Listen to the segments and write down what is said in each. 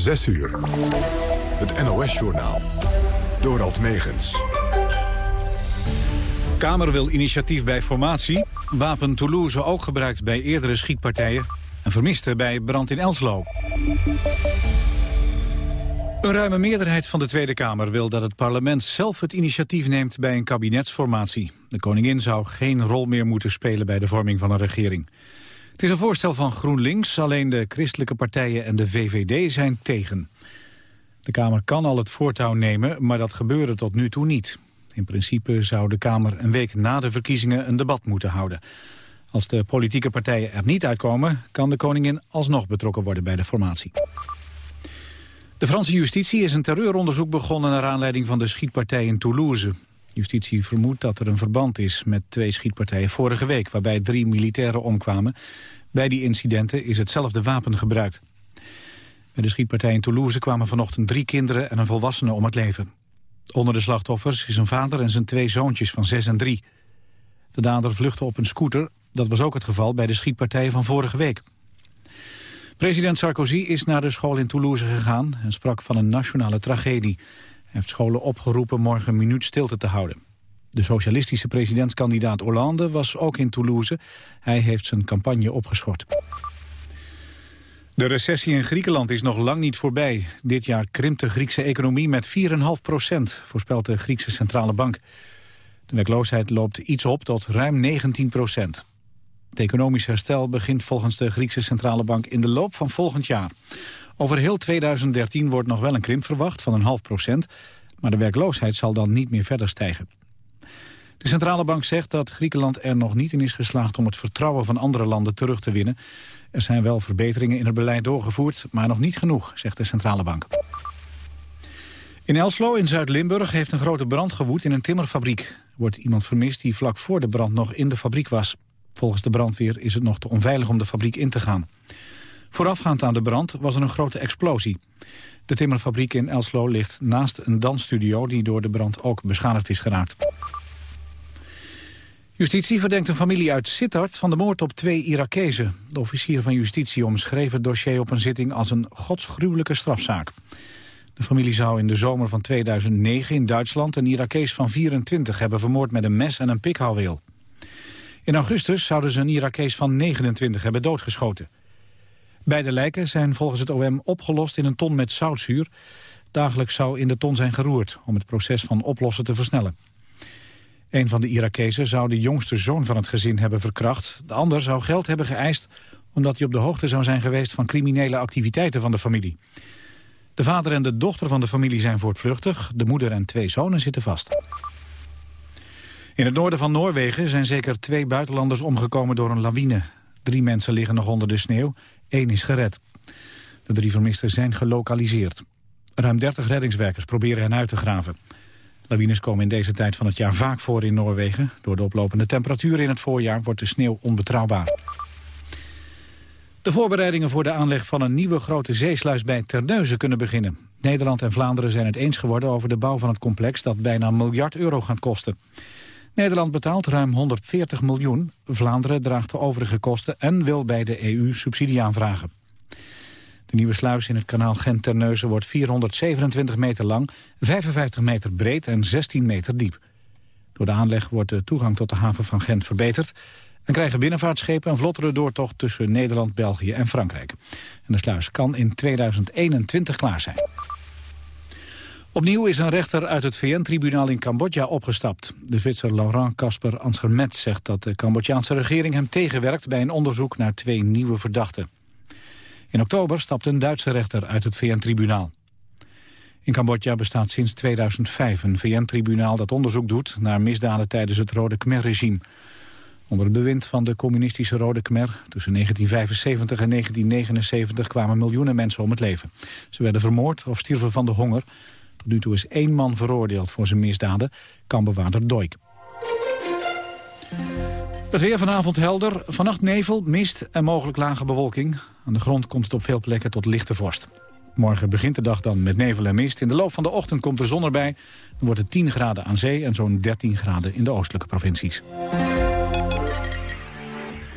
6 uur. Het NOS-journaal. Dorald Megens. Kamer wil initiatief bij formatie. Wapen Toulouse ook gebruikt bij eerdere schietpartijen. En vermiste bij brand in Elslo. Een ruime meerderheid van de Tweede Kamer wil dat het parlement zelf het initiatief neemt bij een kabinetsformatie. De koningin zou geen rol meer moeten spelen bij de vorming van een regering. Het is een voorstel van GroenLinks, alleen de christelijke partijen en de VVD zijn tegen. De Kamer kan al het voortouw nemen, maar dat gebeurde tot nu toe niet. In principe zou de Kamer een week na de verkiezingen een debat moeten houden. Als de politieke partijen er niet uitkomen, kan de koningin alsnog betrokken worden bij de formatie. De Franse justitie is een terreuronderzoek begonnen naar aanleiding van de schietpartij in Toulouse. Justitie vermoedt dat er een verband is met twee schietpartijen vorige week... waarbij drie militairen omkwamen. Bij die incidenten is hetzelfde wapen gebruikt. Bij de schietpartij in Toulouse kwamen vanochtend drie kinderen en een volwassene om het leven. Onder de slachtoffers is een vader en zijn twee zoontjes van zes en drie. De dader vluchtte op een scooter. Dat was ook het geval bij de schietpartijen van vorige week. President Sarkozy is naar de school in Toulouse gegaan... en sprak van een nationale tragedie. Heeft scholen opgeroepen morgen een minuut stilte te houden. De socialistische presidentskandidaat Hollande was ook in Toulouse. Hij heeft zijn campagne opgeschort. De recessie in Griekenland is nog lang niet voorbij. Dit jaar krimpt de Griekse economie met 4,5 procent, voorspelt de Griekse Centrale Bank. De werkloosheid loopt iets op tot ruim 19 procent. Het economisch herstel begint volgens de Griekse Centrale Bank in de loop van volgend jaar. Over heel 2013 wordt nog wel een krimp verwacht van een half procent, maar de werkloosheid zal dan niet meer verder stijgen. De Centrale Bank zegt dat Griekenland er nog niet in is geslaagd om het vertrouwen van andere landen terug te winnen. Er zijn wel verbeteringen in het beleid doorgevoerd, maar nog niet genoeg, zegt de Centrale Bank. In Elslo in Zuid-Limburg heeft een grote brand gewoed in een timmerfabriek. Er wordt iemand vermist die vlak voor de brand nog in de fabriek was. Volgens de brandweer is het nog te onveilig om de fabriek in te gaan. Voorafgaand aan de brand was er een grote explosie. De timmerfabriek in Elslo ligt naast een dansstudio... die door de brand ook beschadigd is geraakt. Justitie verdenkt een familie uit Sittard van de moord op twee Irakezen. De officier van justitie omschreef het dossier op een zitting als een godsgruwelijke strafzaak. De familie zou in de zomer van 2009 in Duitsland een Irakees van 24 hebben vermoord met een mes en een pikhouweel. In augustus zouden ze een Irakees van 29 hebben doodgeschoten. Beide lijken zijn volgens het OM opgelost in een ton met zoutzuur. Dagelijks zou in de ton zijn geroerd om het proces van oplossen te versnellen. Een van de Irakezen zou de jongste zoon van het gezin hebben verkracht. De ander zou geld hebben geëist omdat hij op de hoogte zou zijn geweest van criminele activiteiten van de familie. De vader en de dochter van de familie zijn voortvluchtig. De moeder en twee zonen zitten vast. In het noorden van Noorwegen zijn zeker twee buitenlanders omgekomen door een lawine. Drie mensen liggen nog onder de sneeuw, één is gered. De drie vermisten zijn gelokaliseerd. Ruim 30 reddingswerkers proberen hen uit te graven. Lawines komen in deze tijd van het jaar vaak voor in Noorwegen. Door de oplopende temperaturen in het voorjaar wordt de sneeuw onbetrouwbaar. De voorbereidingen voor de aanleg van een nieuwe grote zeesluis bij Terneuzen kunnen beginnen. Nederland en Vlaanderen zijn het eens geworden over de bouw van het complex dat bijna een miljard euro gaat kosten. Nederland betaalt ruim 140 miljoen. Vlaanderen draagt de overige kosten en wil bij de EU subsidie aanvragen. De nieuwe sluis in het kanaal Gent-Terneuzen wordt 427 meter lang, 55 meter breed en 16 meter diep. Door de aanleg wordt de toegang tot de haven van Gent verbeterd... en krijgen binnenvaartschepen een vlottere doortocht tussen Nederland, België en Frankrijk. En de sluis kan in 2021 klaar zijn. Opnieuw is een rechter uit het VN-tribunaal in Cambodja opgestapt. De Zwitser Laurent Casper Ansermet zegt dat de Cambodjaanse regering hem tegenwerkt... bij een onderzoek naar twee nieuwe verdachten. In oktober stapte een Duitse rechter uit het VN-tribunaal. In Cambodja bestaat sinds 2005 een VN-tribunaal dat onderzoek doet... naar misdaden tijdens het Rode Khmer-regime. Onder het bewind van de communistische Rode Khmer... tussen 1975 en 1979 kwamen miljoenen mensen om het leven. Ze werden vermoord of stierven van de honger... Tot nu toe is één man veroordeeld voor zijn misdaden, kambewaarder Doik. Het weer vanavond helder, vannacht nevel, mist en mogelijk lage bewolking. Aan de grond komt het op veel plekken tot lichte vorst. Morgen begint de dag dan met nevel en mist. In de loop van de ochtend komt de zon erbij. Dan wordt het 10 graden aan zee en zo'n 13 graden in de oostelijke provincies.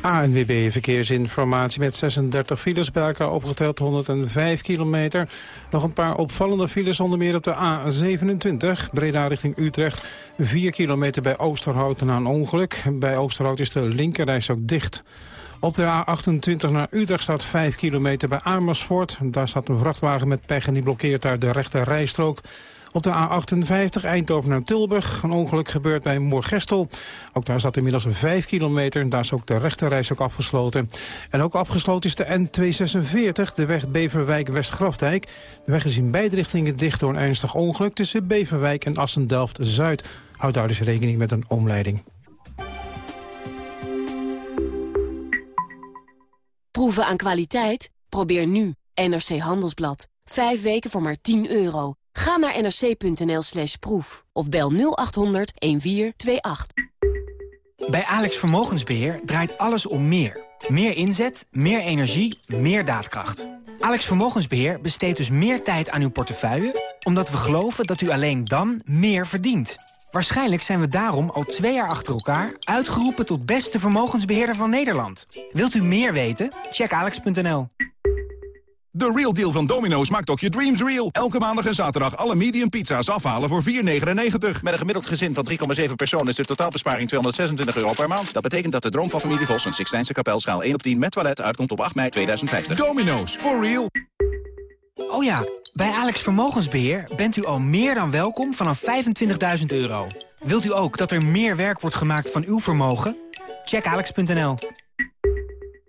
ANWB Verkeersinformatie met 36 files bij elkaar opgeteld 105 kilometer. Nog een paar opvallende files onder meer op de A27. Breda richting Utrecht. 4 kilometer bij Oosterhout na een ongeluk. Bij Oosterhout is de linkerreis ook dicht. Op de A28 naar Utrecht staat 5 kilometer bij Amersfoort. Daar staat een vrachtwagen met pech en die blokkeert daar de rechte rijstrook. Op de A58 Eindhoven naar Tilburg. Een ongeluk gebeurt bij Moorgestel. Ook daar staat inmiddels 5 kilometer. Daar is ook de rechterreis ook afgesloten. En ook afgesloten is de N246, de weg Beverwijk-West-Grafdijk. De weg is in beide richtingen dicht door een ernstig ongeluk... tussen Beverwijk en Assendelft-Zuid. Houd daar dus rekening met een omleiding. Proeven aan kwaliteit? Probeer nu NRC Handelsblad. Vijf weken voor maar 10 euro. Ga naar nrc.nl slash proef of bel 0800 1428. Bij Alex Vermogensbeheer draait alles om meer. Meer inzet, meer energie, meer daadkracht. Alex Vermogensbeheer besteedt dus meer tijd aan uw portefeuille... omdat we geloven dat u alleen dan meer verdient. Waarschijnlijk zijn we daarom al twee jaar achter elkaar... uitgeroepen tot beste vermogensbeheerder van Nederland. Wilt u meer weten? Check alex.nl. De Real Deal van Domino's maakt ook je dreams real. Elke maandag en zaterdag alle medium pizza's afhalen voor 4,99. Met een gemiddeld gezin van 3,7 personen is de totaalbesparing 226 euro per maand. Dat betekent dat de droom van familie Vos, een Sixtijnse kapelschaal 1 op 10 met toilet uitkomt op 8 mei 2050. Domino's, for real. Oh ja, bij Alex Vermogensbeheer bent u al meer dan welkom vanaf 25.000 euro. Wilt u ook dat er meer werk wordt gemaakt van uw vermogen? Check alex.nl.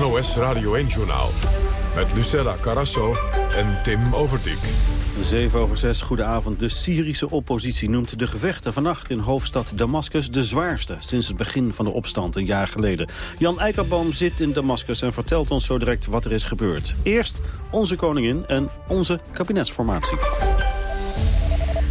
NOS Radio 1-journaal. Met Lucella Carasso en Tim Overdijk. 7 over 6, goedenavond. De Syrische oppositie noemt de gevechten vannacht in hoofdstad Damascus de zwaarste sinds het begin van de opstand een jaar geleden. Jan Eikerboom zit in Damascus en vertelt ons zo direct wat er is gebeurd. Eerst onze koningin en onze kabinetsformatie.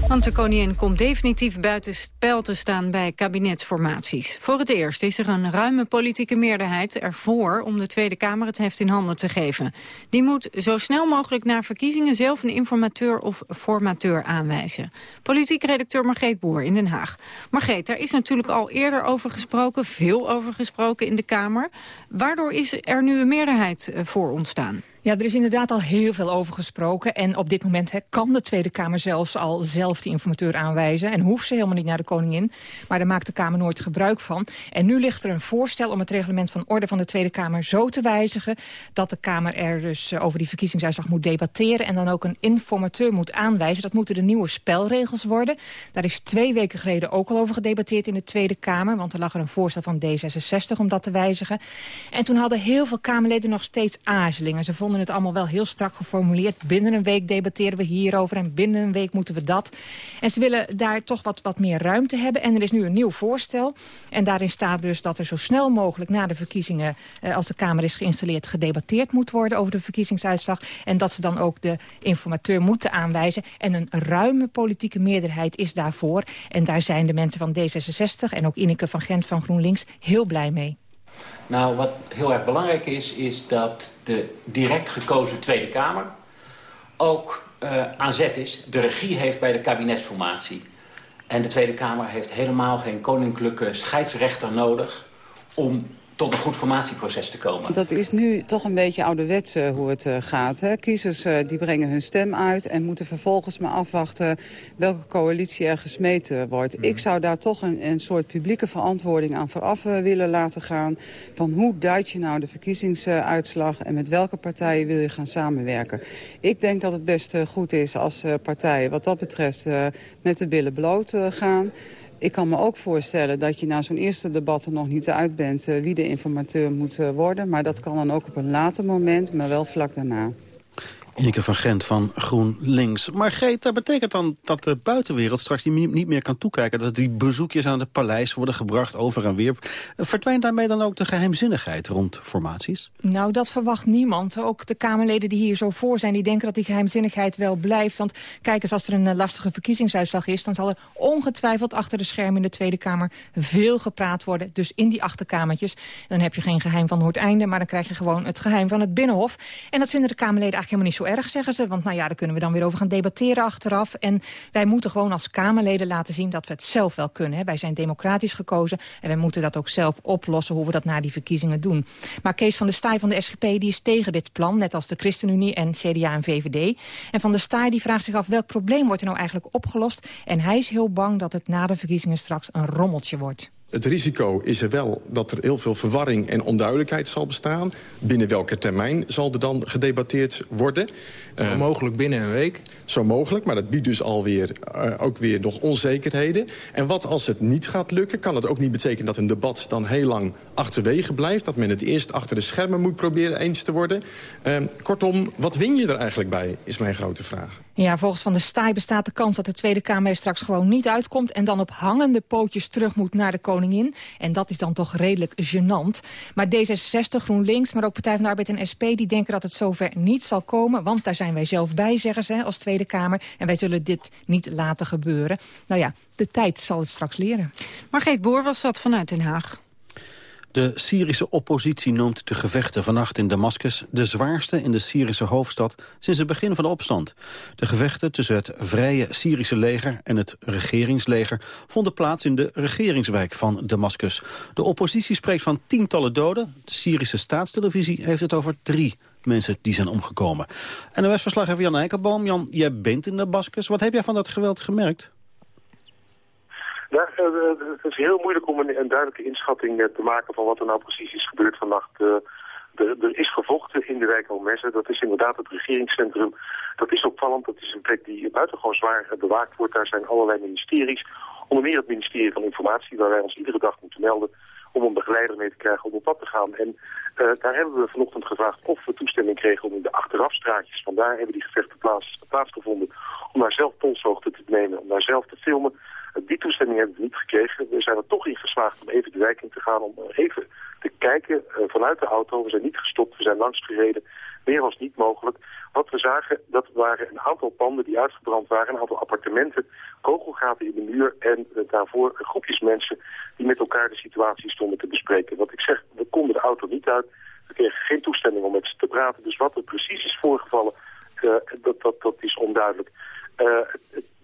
Want de koningin komt definitief buiten spel te staan bij kabinetsformaties. Voor het eerst is er een ruime politieke meerderheid ervoor om de Tweede Kamer het heft in handen te geven. Die moet zo snel mogelijk na verkiezingen zelf een informateur of formateur aanwijzen. Politiek redacteur Margreet Boer in Den Haag. Margreet, daar is natuurlijk al eerder over gesproken, veel over gesproken in de Kamer. Waardoor is er nu een meerderheid eh, voor ontstaan? Ja, er is inderdaad al heel veel over gesproken. En op dit moment kan de Tweede Kamer zelfs al zelf die informateur aanwijzen. En hoeft ze helemaal niet naar de koningin. Maar daar maakt de Kamer nooit gebruik van. En nu ligt er een voorstel om het reglement van orde van de Tweede Kamer zo te wijzigen... dat de Kamer er dus eh, over die verkiezingsuitslag moet debatteren... en dan ook een informateur moet aanwijzen. Dat moeten de nieuwe spelregels worden. Daar is twee weken geleden ook al over gedebatteerd in de Tweede Kamer. Want er lag er een voorstel van D66 om dat te wijzigen. En toen hadden heel veel Kamerleden nog steeds aarzelingen. Ze vonden het allemaal wel heel strak geformuleerd. Binnen een week debatteren we hierover en binnen een week moeten we dat. En ze willen daar toch wat, wat meer ruimte hebben. En er is nu een nieuw voorstel. En daarin staat dus dat er zo snel mogelijk na de verkiezingen... Eh, als de Kamer is geïnstalleerd, gedebatteerd moet worden over de verkiezingsuitslag. En dat ze dan ook de informateur moeten aanwijzen. En een ruime politieke meerderheid is daarvoor. En daar zijn de mensen van D66 en ook Ineke van Gent van GroenLinks heel blij mee. Nou, wat heel erg belangrijk is, is dat de direct gekozen Tweede Kamer ook uh, aan zet is. De regie heeft bij de kabinetsformatie. En de Tweede Kamer heeft helemaal geen koninklijke scheidsrechter nodig... om tot een goed formatieproces te komen. Dat is nu toch een beetje ouderwets uh, hoe het uh, gaat. Hè? Kiezers uh, die brengen hun stem uit en moeten vervolgens maar afwachten welke coalitie er gesmeten wordt. Mhm. Ik zou daar toch een, een soort publieke verantwoording aan vooraf willen laten gaan. Van hoe duid je nou de verkiezingsuitslag en met welke partijen wil je gaan samenwerken. Ik denk dat het best goed is als partijen wat dat betreft met de billen bloot gaan. Ik kan me ook voorstellen dat je na zo'n eerste debat er nog niet uit bent... Uh, wie de informateur moet uh, worden. Maar dat kan dan ook op een later moment, maar wel vlak daarna. Ineke van Gent van GroenLinks. Maar Geet, dat betekent dan dat de buitenwereld straks niet meer kan toekijken... dat die bezoekjes aan het paleis worden gebracht over en weer. Verdwijnt daarmee dan ook de geheimzinnigheid rond formaties? Nou, dat verwacht niemand. Ook de Kamerleden die hier zo voor zijn... die denken dat die geheimzinnigheid wel blijft. Want kijk eens, als er een eh, lastige verkiezingsuitslag is... dan zal er ongetwijfeld achter de schermen in de Tweede Kamer... veel gepraat worden, dus in die achterkamertjes. Dan heb je geen geheim van Noordeinde... maar dan krijg je gewoon het geheim van het Binnenhof. En dat vinden de Kamerleden eigenlijk helemaal niet zo erg, zeggen ze. Want nou ja, daar kunnen we dan weer over gaan debatteren achteraf. En wij moeten gewoon als Kamerleden laten zien dat we het zelf wel kunnen. Hè. Wij zijn democratisch gekozen en wij moeten dat ook zelf oplossen... hoe we dat na die verkiezingen doen. Maar Kees van der Staaij van de SGP die is tegen dit plan... net als de ChristenUnie en CDA en VVD. En van der Staaij die vraagt zich af welk probleem wordt er nou eigenlijk opgelost. En hij is heel bang dat het na de verkiezingen straks een rommeltje wordt. Het risico is er wel dat er heel veel verwarring en onduidelijkheid zal bestaan. Binnen welke termijn zal er dan gedebatteerd worden? Zo uh, mogelijk binnen een week? Zo mogelijk, maar dat biedt dus alweer uh, ook weer nog onzekerheden. En wat als het niet gaat lukken? Kan het ook niet betekenen dat een debat dan heel lang achterwege blijft? Dat men het eerst achter de schermen moet proberen eens te worden? Uh, kortom, wat win je er eigenlijk bij, is mijn grote vraag. Ja, volgens Van der Staaij bestaat de kans dat de Tweede Kamer er straks gewoon niet uitkomt... en dan op hangende pootjes terug moet naar de koningin. En dat is dan toch redelijk gênant. Maar D66, GroenLinks, maar ook Partij van de Arbeid en SP... die denken dat het zover niet zal komen, want daar zijn wij zelf bij, zeggen ze, als Tweede Kamer. En wij zullen dit niet laten gebeuren. Nou ja, de tijd zal het straks leren. Margreet Boer was dat vanuit Den Haag. De Syrische oppositie noemt de gevechten vannacht in Damascus de zwaarste in de Syrische hoofdstad sinds het begin van de opstand. De gevechten tussen het vrije Syrische leger en het regeringsleger vonden plaats in de regeringswijk van Damascus. De oppositie spreekt van tientallen doden. De Syrische staatstelevisie heeft het over drie mensen die zijn omgekomen. En de Westverslaggever Jan Eikenboom. Jan, jij bent in Damascus. Wat heb jij van dat geweld gemerkt? Ja, het is heel moeilijk om een, duidelijke inschatting te maken van wat er nou precies is gebeurd vannacht. er, er, is gevochten in de wijk Almesse. Dat is inderdaad het regeringscentrum. Dat is opvallend. Dat is een plek die buitengewoon zwaar bewaakt wordt. Daar zijn allerlei ministeries. Onder meer het ministerie van Informatie, waar wij ons iedere dag moeten melden om een begeleider mee te krijgen om op pad te gaan. En daar hebben we vanochtend gevraagd of we toestemming kregen om in de achterafstraatjes, vandaar hebben die gevechten plaats, plaatsgevonden, om daar zelf polshoogte te nemen, om daar zelf te filmen. Die toestemming hebben we niet gekregen. We zijn er toch in geslaagd om even de wijk in te gaan, om even te kijken uh, vanuit de auto. We zijn niet gestopt, we zijn langs gereden. Meer was niet mogelijk. Wat we zagen, dat waren een aantal panden die uitgebrand waren, een aantal appartementen, kogelgaten in de muur en uh, daarvoor groepjes mensen die met elkaar de situatie stonden te bespreken. Wat ik zeg, we konden de auto niet uit, we kregen geen toestemming om met ze te praten. Dus wat er precies is voorgevallen, dat, dat, dat is onduidelijk.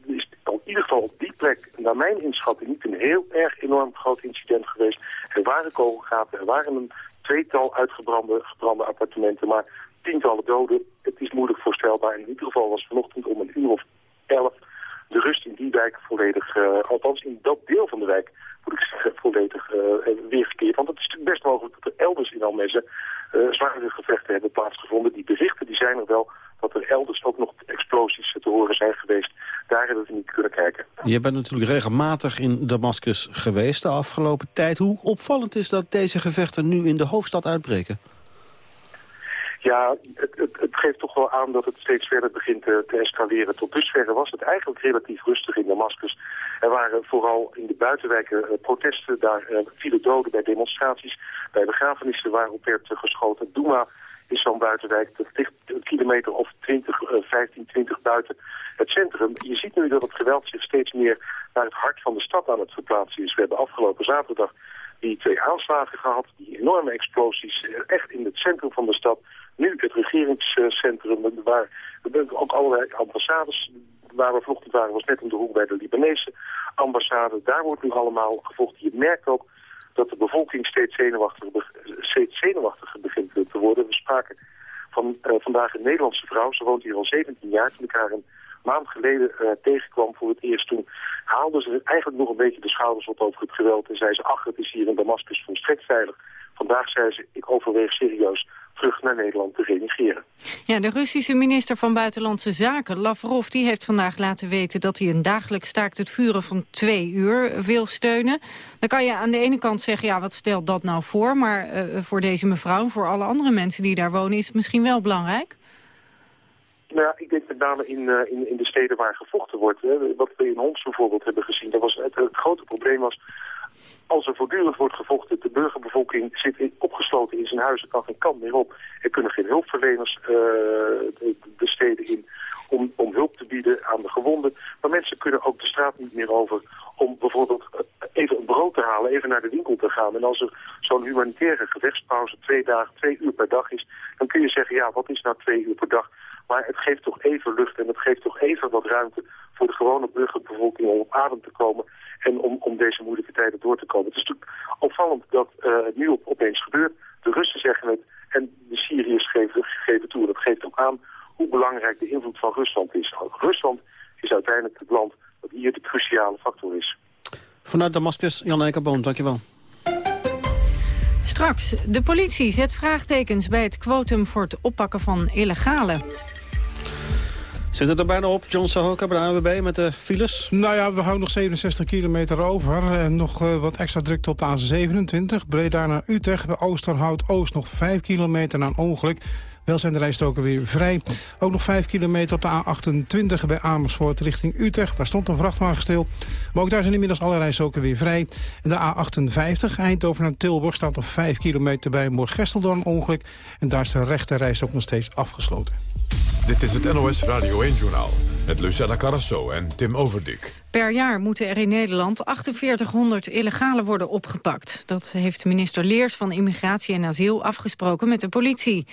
Is in ieder geval op die plek, naar mijn inschatting, niet een heel erg enorm groot incident geweest. Er waren kogelgaten, er waren een tweetal uitgebrande gebrande appartementen, maar tientallen doden. Het is moeilijk voorstelbaar. In ieder geval was vanochtend om een uur of elf de rust in die wijk volledig, uh, althans in dat deel van de wijk, moet ik zeggen, volledig uh. Want het is natuurlijk best mogelijk dat er elders in Almesse uh, gevechten hebben plaatsgevonden. Die berichten die zijn er wel dat er elders ook nog explosies te horen zijn geweest. Daar hebben we niet kunnen kijken. Je bent natuurlijk regelmatig in Damascus geweest de afgelopen tijd. Hoe opvallend is dat deze gevechten nu in de hoofdstad uitbreken? Ja, het, het, geeft toch wel aan dat het steeds verder begint te, te, escaleren. Tot dusver was het eigenlijk relatief rustig in Damascus. Er waren vooral in de buitenwijken uh, protesten, daar uh, vielen doden bij demonstraties, bij begrafenissen waarop werd geschoten. Douma is zo'n buitenwijk, dat ligt een kilometer of 20, 15, 20 buiten het centrum. Je ziet nu dat het geweld zich steeds meer naar het hart van de stad aan het verplaatsen is. We hebben afgelopen zaterdag die twee aanslagen gehad, die enorme explosies, echt in het centrum van de stad. Nu het regeringscentrum, waar ook allerlei ambassades, waar we vanochtend waren, was net om de hoek bij de Libanese ambassade. Daar wordt nu allemaal gevochten. Je merkt ook dat de bevolking steeds zenuwachtiger, steeds zenuwachtiger begint te worden. We spraken van uh, vandaag een Nederlandse vrouw, ze woont hier al 17 jaar, toen ik haar een maand geleden uh, tegenkwam voor het eerst toen, haalde ze eigenlijk nog een beetje de schouders op over het geweld en zei ze, ach, het is hier in Damascus volstrekt veilig. Vandaag zei ze, ik overweeg serieus terug naar Nederland te reageren. Ja, de Russische minister van Buitenlandse Zaken, Lavrov, die heeft vandaag laten weten dat hij een dagelijks staakt het vuren van twee uur wil steunen. Dan kan je aan de ene kant zeggen, ja, wat stelt dat nou voor? Maar uh, voor deze mevrouw, voor alle andere mensen die daar wonen, is het misschien wel belangrijk? Nou ja, ik denk met name in, uh, in, in de steden waar gevochten wordt. Hè. Wat we in Homs bijvoorbeeld hebben gezien. Dat was het, het grote probleem was als er voortdurend wordt gevochten, de burgerbevolking zit in, opgesloten in zijn huis, kan geen kant meer op. Er kunnen geen hulpverleners uh, de, de, steden in om, om hulp te bieden aan de gewonden. Maar mensen kunnen ook de straat niet meer over om bijvoorbeeld eh, even een brood te halen, even naar de winkel te gaan. En als er zo'n humanitaire gevechtspauze twee dagen, twee uur per dag is, dan kun je zeggen, ja, wat is nou twee uur per dag? Maar het geeft toch even lucht en het geeft toch even wat ruimte voor de gewone burgerbevolking om op adem te komen en om, om deze moeilijke tijden door te komen. Het is natuurlijk opvallend dat uh, het nu op, opeens gebeurt. De Russen zeggen het en de Syriërs geven, geven toe. Dat geeft ook aan hoe belangrijk de invloed van Rusland is. Rusland is uiteindelijk het land dat hier de cruciale factor is. Vanuit Damascus, Jan Eikerboom, dankjewel. Straks, de politie zet vraagtekens bij het quotum voor het oppakken van illegale. Zit het er bijna op, John Sahoka bij de ANWB met de files? Nou ja, we houden nog 67 kilometer over. En nog uh, wat extra druk tot de A27. Breda naar Utrecht, bij Oosterhout-Oost nog 5 kilometer na een ongeluk. Wel zijn de rijstroken weer vrij. Ook nog 5 kilometer op de A28 bij Amersfoort richting Utrecht. Daar stond een vrachtwagen stil. Maar ook daar zijn inmiddels alle rijstroken weer vrij. En de A58 Eindhoven naar Tilburg staat nog 5 kilometer bij Moorgestel door een ongeluk. En daar is de rechte rijstrook nog steeds afgesloten. Dit is het NOS Radio 1-journaal met Lucella Carrasso en Tim Overdik. Per jaar moeten er in Nederland 4800 illegalen worden opgepakt. Dat heeft minister Leers van Immigratie en Asiel afgesproken met de politie.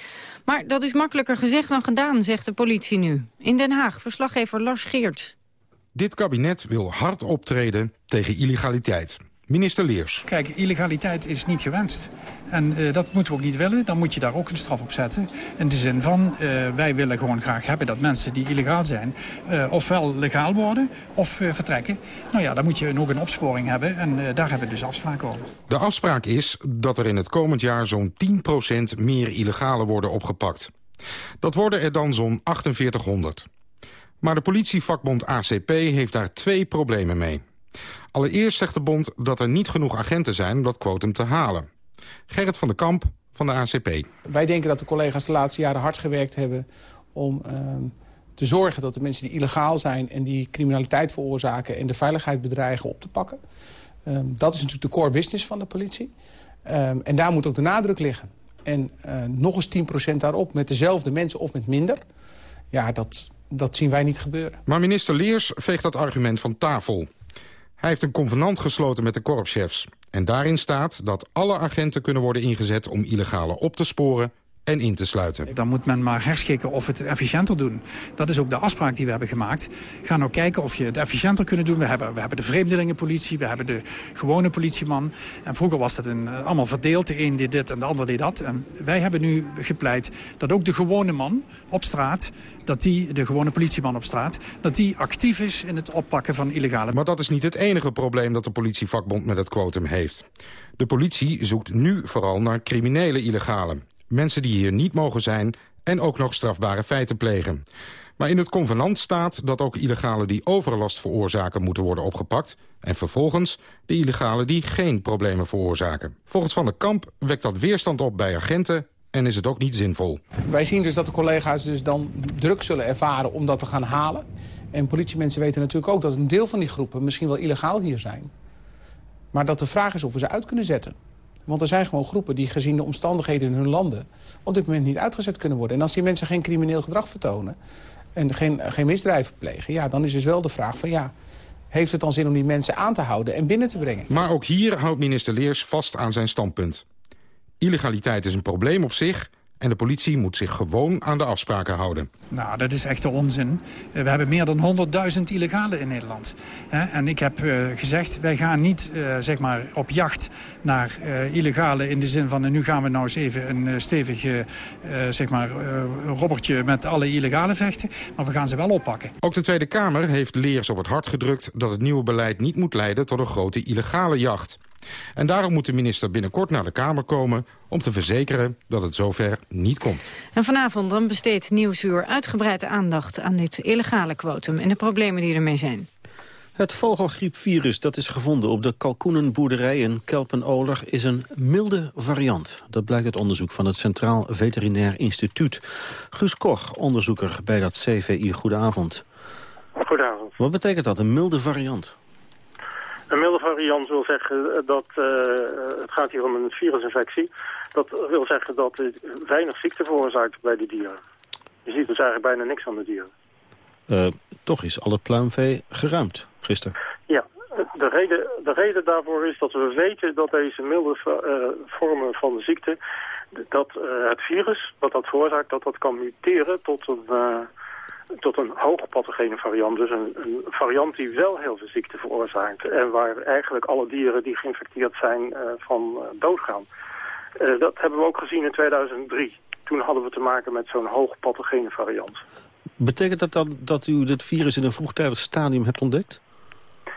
Maar dat is makkelijker gezegd dan gedaan, zegt de politie nu. In Den Haag, verslaggever Lars Geerts. Dit kabinet wil hard optreden tegen illegaliteit. Minister Leers. Kijk, illegaliteit is niet gewenst. En uh, dat moeten we ook niet willen. Dan moet je daar ook een straf op zetten. In de zin van, uh, wij willen gewoon graag hebben dat mensen die illegaal zijn... Uh, ofwel legaal worden of vertrekken. Nou ja, dan moet je ook een opsporing hebben. En daar hebben we dus afspraken over. De afspraak is dat er in het komend jaar zo'n 10% meer illegalen worden opgepakt. Dat worden er dan zo'n 4800. Maar de politievakbond ACP heeft daar twee problemen mee. Allereerst zegt de bond dat er niet genoeg agenten zijn om dat quotum te halen. Gerrit van der Kamp van de ACP. Wij denken dat de collega's de laatste jaren hard gewerkt hebben... om uh, te zorgen dat de mensen die illegaal zijn... en die criminaliteit veroorzaken en de veiligheid bedreigen op te pakken. Um, dat is natuurlijk de core business van de politie. Um, en daar moet ook de nadruk liggen. En uh, nog eens 10% daarop met dezelfde mensen of met minder... ja, dat, dat zien wij niet gebeuren. Maar minister Leers veegt dat argument van tafel. Hij heeft een convenant gesloten met de korpschefs. En daarin staat dat alle agenten kunnen worden ingezet om illegale op te sporen en in te sluiten. Dan moet men maar herschikken of het efficiënter doen. Dat is ook de afspraak die we hebben gemaakt. Ga nou kijken of je het efficiënter kunnen doen. We hebben, we hebben de vreemdelingenpolitie, we hebben de gewone politieman. En vroeger was dat een, eh, allemaal verdeeld. De een deed dit en de ander deed dat. En wij hebben nu gepleit dat ook de gewone man op straat... dat die, de gewone politieman op straat... dat die actief is in het oppakken van illegale... Maar dat is niet het enige probleem dat de politievakbond met het quotum heeft. De politie zoekt nu vooral naar criminele illegalen mensen die hier niet mogen zijn... en ook nog strafbare feiten plegen. Maar in het convenant staat dat ook illegalen die overlast veroorzaken moeten worden opgepakt... en vervolgens de illegalen die geen problemen veroorzaken. Volgens Van der Kamp wekt dat weerstand op bij agenten en is het ook niet zinvol. Wij zien dus dat de collega's dus dan druk zullen ervaren om dat te gaan halen. En politiemensen weten natuurlijk ook dat een deel van die groepen misschien wel illegaal hier zijn. Maar dat de vraag is of we ze uit kunnen zetten. Want er zijn gewoon groepen die gezien de omstandigheden in hun landen... op dit moment niet uitgezet kunnen worden. En als die mensen geen crimineel gedrag vertonen... en geen, geen misdrijven plegen, ja, dan is dus wel de vraag van... ja, heeft het dan zin om die mensen aan te houden en binnen te brengen? Maar ook hier houdt minister Leers vast aan zijn standpunt. Illegaliteit is een probleem op zich... En de politie moet zich gewoon aan de afspraken houden. Nou, dat is echt onzin. Eh, we hebben meer dan 100.000 illegalen in Nederland. En ik heb eh, gezegd, wij gaan niet eh, zeg maar op jacht naar illegalen... in de zin van, nu gaan we nou eens even een stevig zeg maar, robbertje met alle illegalen vechten. Maar we gaan ze wel oppakken. Ook de Tweede Kamer heeft Leers op het hart gedrukt... dat het nieuwe beleid niet moet leiden tot een grote illegale jacht. En daarom moet de minister binnenkort naar de Kamer komen... om te verzekeren dat het zover niet komt. En vanavond dan besteedt Nieuwsuur uitgebreide aandacht... aan dit illegale kwotum en de problemen die ermee zijn. Het vogelgriepvirus dat is gevonden op de kalkoenenboerderij in Kelpenoler is een milde variant. Dat blijkt uit onderzoek van het Centraal Veterinair Instituut. Guus Koch, onderzoeker bij dat CVI. Goedenavond. Goedenavond. Wat betekent dat, een milde variant? Een milde variant wil zeggen dat uh, het gaat hier om een virusinfectie. Dat wil zeggen dat het weinig ziekte veroorzaakt bij de dieren. Je ziet dus eigenlijk bijna niks aan de dieren. Uh, toch is al het pluimvee geruimd gisteren. Ja, de reden, de reden daarvoor is dat we weten dat deze milde uh, vormen van de ziekte... dat het virus, wat dat veroorzaakt, dat dat kan muteren tot een, tot een hoogpathogene variant. Dus een, een, variant die wel heel veel ziekte veroorzaakt. En waar eigenlijk alle dieren die geïnfecteerd zijn van doodgaan. dat hebben we ook gezien in 2003. Toen hadden we te maken met zo'n hoogpathogene variant. Betekent dat dan dat u dit virus in een vroegtijdig stadium hebt ontdekt?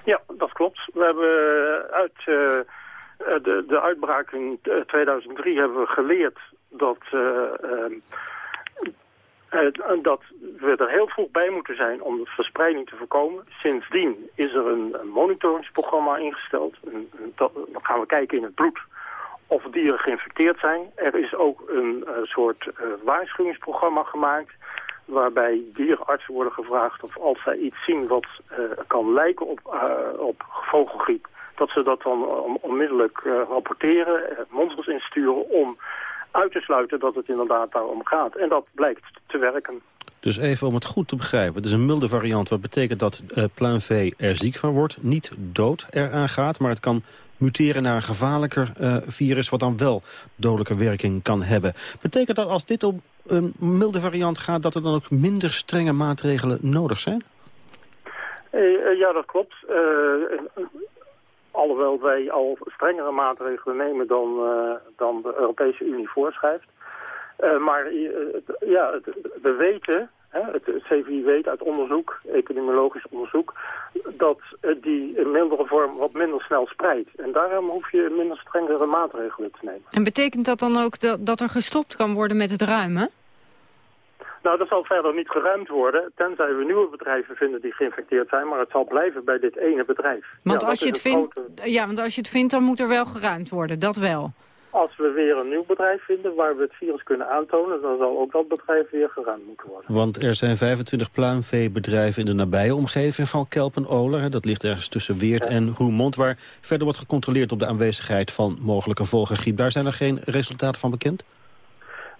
Ja, dat klopt. We hebben uit de, de uitbraak in 2003 hebben we geleerd dat, uh, dat we er heel vroeg bij moeten zijn om de verspreiding te voorkomen. Sindsdien is er een, een monitoringsprogramma ingesteld. Dan gaan we kijken in het bloed of dieren geïnfecteerd zijn. Er is ook een soort waarschuwingsprogramma gemaakt waarbij dierenartsen worden gevraagd of als zij iets zien wat uh, kan lijken op, uh, op vogelgriep, dat ze dat dan onmiddellijk uh, rapporteren, monsters insturen om uit te sluiten dat het inderdaad daarom gaat. En dat blijkt te werken. Dus even om het goed te begrijpen. Het is een milde variant. Wat betekent dat uh, pluimvee er ziek van wordt. Niet dood eraan gaat, maar het kan muteren naar een gevaarlijker uh, virus... wat dan wel dodelijke werking kan hebben. Betekent dat als dit om een milde variant gaat... dat er dan ook minder strenge maatregelen nodig zijn? Uh, ja, dat klopt. Alhoewel wij al strengere maatregelen nemen dan, dan de Europese Unie voorschrijft. maar ja, we weten het CVI weet uit onderzoek, epidemiologisch onderzoek, dat die mildere vorm wat minder snel spreidt. En daarom hoef je minder strengere maatregelen te nemen. En betekent dat dan ook dat, dat er gestopt kan worden met het ruimen? Nou, dat zal verder niet geruimd worden, tenzij we nieuwe bedrijven vinden die geïnfecteerd zijn, maar het zal blijven bij dit ene bedrijf. Want, als, je het vindt, ja, want als je het vindt, dan moet er wel geruimd worden, dat wel. Als we weer een nieuw bedrijf vinden waar we het virus kunnen aantonen... dan zal ook dat bedrijf weer geruimd moeten worden. Want er zijn 25 pluimveebedrijven in de nabije omgeving van Kelpen-Oler. Dat ligt ergens tussen Weert en Roermond... waar verder wordt gecontroleerd op de aanwezigheid van mogelijke vogelgriep. Daar zijn er geen resultaten van bekend?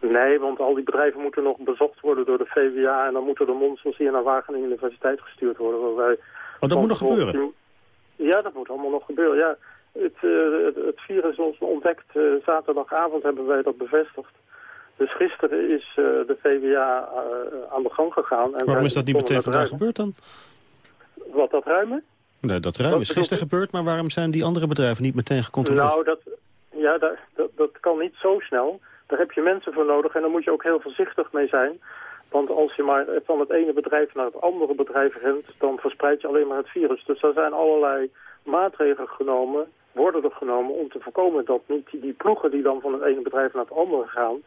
Nee, want al die bedrijven moeten nog bezocht worden door de VWA... en dan moeten de monsters hier naar Wageningen Universiteit gestuurd worden. Waar wij oh, dat moet nog gebeuren? Ja, dat moet allemaal nog gebeuren, ja. Het, uh, het, het, virus is ontdekt uh, zaterdagavond, hebben wij dat bevestigd. Dus gisteren is uh, de VWA aan de gang gegaan. En waarom is dat niet meteen vandaag gebeurd dan? Wat, dat ruimen? Nee, dat ruimen is gisteren gebeurd, maar waarom zijn die andere bedrijven niet meteen gecontroleerd? Nou, dat, ja, dat, dat, dat kan niet zo snel. Daar heb je mensen voor nodig en daar moet je ook heel voorzichtig mee zijn. Want als je maar van het ene bedrijf naar het andere bedrijf rent, dan verspreid je alleen maar het virus. Dus er zijn allerlei maatregelen genomen worden er genomen om te voorkomen dat niet die ploegen die dan van het ene bedrijf naar het andere gaan,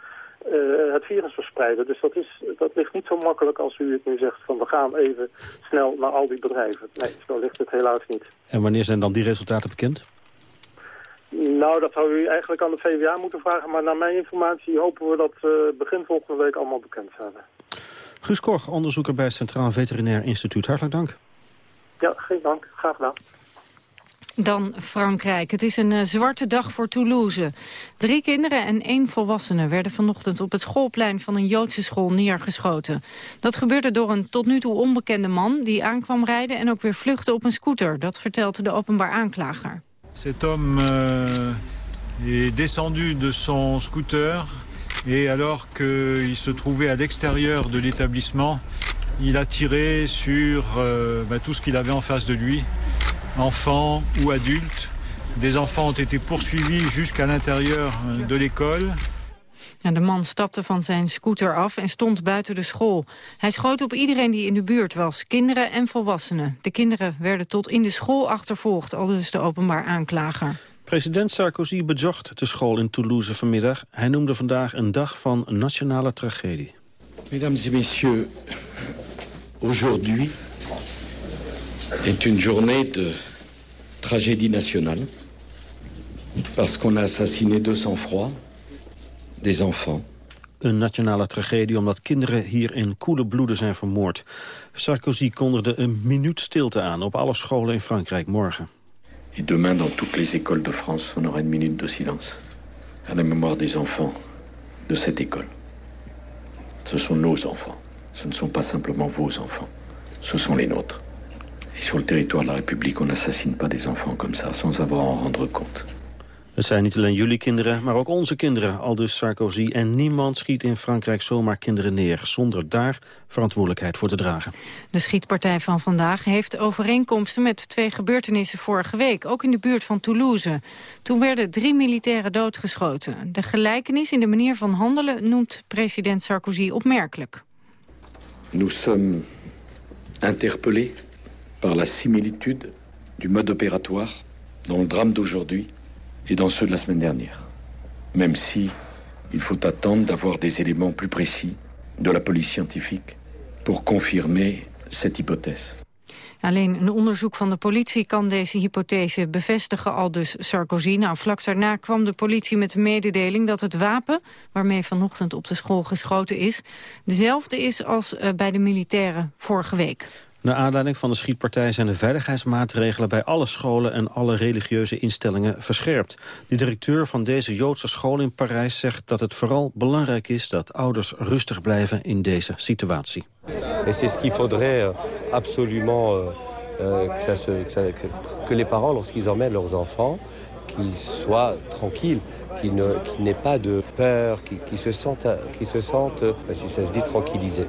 uh, het virus verspreiden. Dus dat, is, dat ligt niet zo makkelijk als u het nu zegt van we gaan even snel naar al die bedrijven. Nee, zo ligt het helaas niet. En wanneer zijn dan die resultaten bekend? Nou, dat zou u eigenlijk aan de VWA moeten vragen. Maar naar mijn informatie hopen we dat uh, begin volgende week allemaal bekend zijn. Guus Korg, onderzoeker bij het Centraal Veterinair Instituut. Hartelijk dank. Ja, geen dank. Graag gedaan. Dan Frankrijk. Het is een uh, zwarte dag voor Toulouse. Drie kinderen en één volwassene werden vanochtend op het schoolplein van een Joodse school neergeschoten. Dat gebeurde door een tot nu toe onbekende man die aankwam rijden en ook weer vluchtte op een scooter. Dat vertelt de openbaar aanklager. Cet homme uh, est descendu de son scooter et alors qu'il se trouvait à l'extérieur de l'établissement, il a tiré sur uh, bah, tout ce qu'il avait en face de lui enfants ou adultes. Des enfants ont été poursuivis jusqu'à l'intérieur euh, de l'école. De man stapte van zijn scooter af en stond buiten de school. Hij schoot op iedereen die in de buurt was, kinderen en volwassenen. De kinderen werden tot in de school achtervolgd, al dus de openbaar aanklager. President Sarkozy bezocht de school in Toulouse vanmiddag. Hij noemde vandaag een dag van nationale tragedie. Mesdames et messieurs, aujourd'hui est une journée de tragédie nationale. Parce qu'on a assassiné de sang-froid des enfants. Een nationale tragedie omdat kinderen hier in koele bloeden zijn vermoord. Sarkozy kondigde een minuut stilte aan op alle scholen in Frankrijk morgen. Et demain, dans toutes les écoles de France, on aura une minute de silence à la mémoire des enfants de cette école. Ce sont nos enfants. Ce ne sont pas simplement vos enfants. Ce sont les nôtres. Et sur le territoire de la République, on n'assassine pas des enfants comme ça, sans avoir à en rendre compte. Het zijn niet alleen jullie kinderen, maar ook onze kinderen, aldus Sarkozy. En niemand schiet in Frankrijk zomaar kinderen neer... zonder daar verantwoordelijkheid voor te dragen. De schietpartij van vandaag heeft overeenkomsten met twee gebeurtenissen vorige week. Ook in de buurt van Toulouse. Toen werden drie militairen doodgeschoten. De gelijkenis in de manier van handelen noemt president Sarkozy opmerkelijk. Nous sommes interpellés par la similitude du mode opératoire dans le drame d'aujourd'hui et dans ceux de la semaine dernière. Même si il faut attendre d'avoir des éléments plus précis de la police scientifique pour confirmer cette hypothèse. Alleen een onderzoek van de politie kan deze hypothese bevestigen, al dus Sarkozy. Nou, vlak daarna kwam de politie met de mededeling dat het wapen... waarmee vanochtend op de school geschoten is... dezelfde is als uh, bij de militairen vorige week. Naar aanleiding van de schietpartij zijn de veiligheidsmaatregelen bij alle scholen en alle religieuze instellingen verscherpt. De directeur van deze Joodse school in Parijs zegt dat het vooral belangrijk is dat ouders rustig blijven in deze situatie. Et c'est ce qu'il faudrait absolument euh, que, ça se, que, ça, que les parents, lorsqu'ils emmènent leurs enfants, qu'ils soient tranquilles, qu'ils n'aient pas de peur, qu'ils qu se sentent, se sentent si ça se dit, tranquillisés.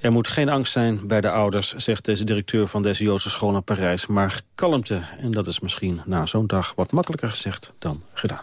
Er moet geen angst zijn bij de ouders, zegt deze directeur van deze Joodse school in Parijs. Maar kalmte, en dat is misschien na zo'n dag wat makkelijker gezegd dan gedaan.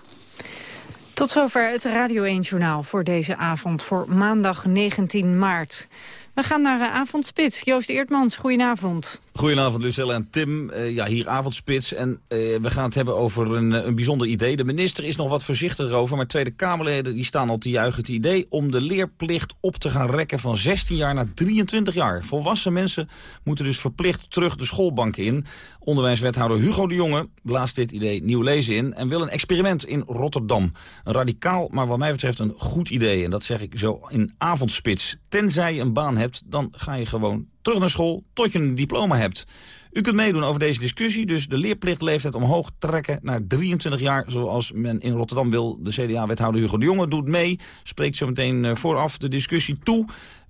Tot zover het Radio 1-journaal voor deze avond, voor maandag 19 maart. We gaan naar de avondspits. Joost Eertmans, goedenavond. Goedenavond Lucelle en Tim. Uh, ja, hier avondspits. En uh, we gaan het hebben over een, een bijzonder idee. De minister is nog wat voorzichtiger over. Maar Tweede Kamerleden die staan al te juichen het idee... om de leerplicht op te gaan rekken van 16 jaar naar 23 jaar. Volwassen mensen moeten dus verplicht terug de schoolbanken in. Onderwijswethouder Hugo de Jonge blaast dit idee nieuw lezen in... en wil een experiment in Rotterdam. Een radicaal, maar wat mij betreft een goed idee. En dat zeg ik zo in avondspits. Tenzij je een baan hebt, dan ga je gewoon terug naar school tot je een diploma hebt. U kunt meedoen over deze discussie, dus de leerplichtleeftijd omhoog trekken naar 23 jaar, zoals men in Rotterdam wil. De CDA-wethouder Hugo de Jonge doet mee, spreekt zo meteen vooraf de discussie toe.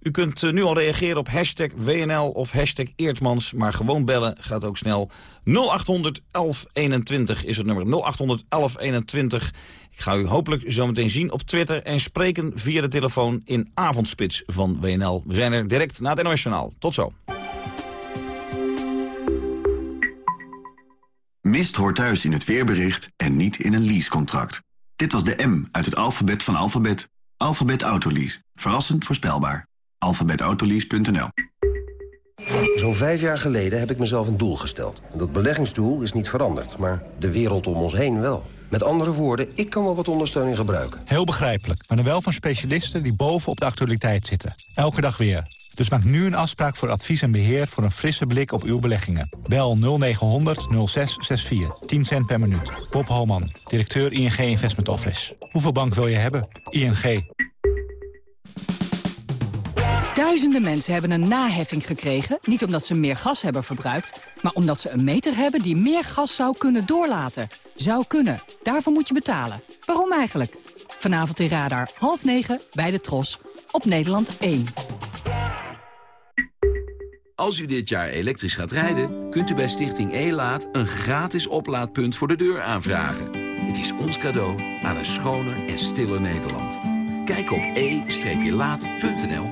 U kunt nu al reageren op hashtag WNL of hashtag Eertmans, maar gewoon bellen gaat ook snel. 0800 1121 is het nummer, 0800 1121. Ik ga u hopelijk zo meteen zien op Twitter en spreken via de telefoon in avondspits van WNL. We zijn er direct na het NOS Journaal. Tot zo. Mist hoort thuis in het weerbericht en niet in een leasecontract. Dit was de M uit het alfabet van alfabet. Alfabet Autolease. Verrassend voorspelbaar. alfabetautolease.nl Zo'n vijf jaar geleden heb ik mezelf een doel gesteld. En dat beleggingsdoel is niet veranderd, maar de wereld om ons heen wel. Met andere woorden, ik kan wel wat ondersteuning gebruiken. Heel begrijpelijk, maar dan wel van specialisten die bovenop de actualiteit zitten. Elke dag weer. Dus maak nu een afspraak voor advies en beheer voor een frisse blik op uw beleggingen. Bel 0900 0664. 10 cent per minuut. Bob Holman, directeur ING Investment Office. Hoeveel bank wil je hebben? ING. Duizenden mensen hebben een naheffing gekregen... niet omdat ze meer gas hebben verbruikt... maar omdat ze een meter hebben die meer gas zou kunnen doorlaten. Zou kunnen. Daarvoor moet je betalen. Waarom eigenlijk? Vanavond in Radar, half negen, bij de Tros, op Nederland 1. Als u dit jaar elektrisch gaat rijden... kunt u bij Stichting E-Laat een gratis oplaadpunt voor de deur aanvragen. Het is ons cadeau aan een schoner en stiller Nederland. Kijk op e-laat.nl.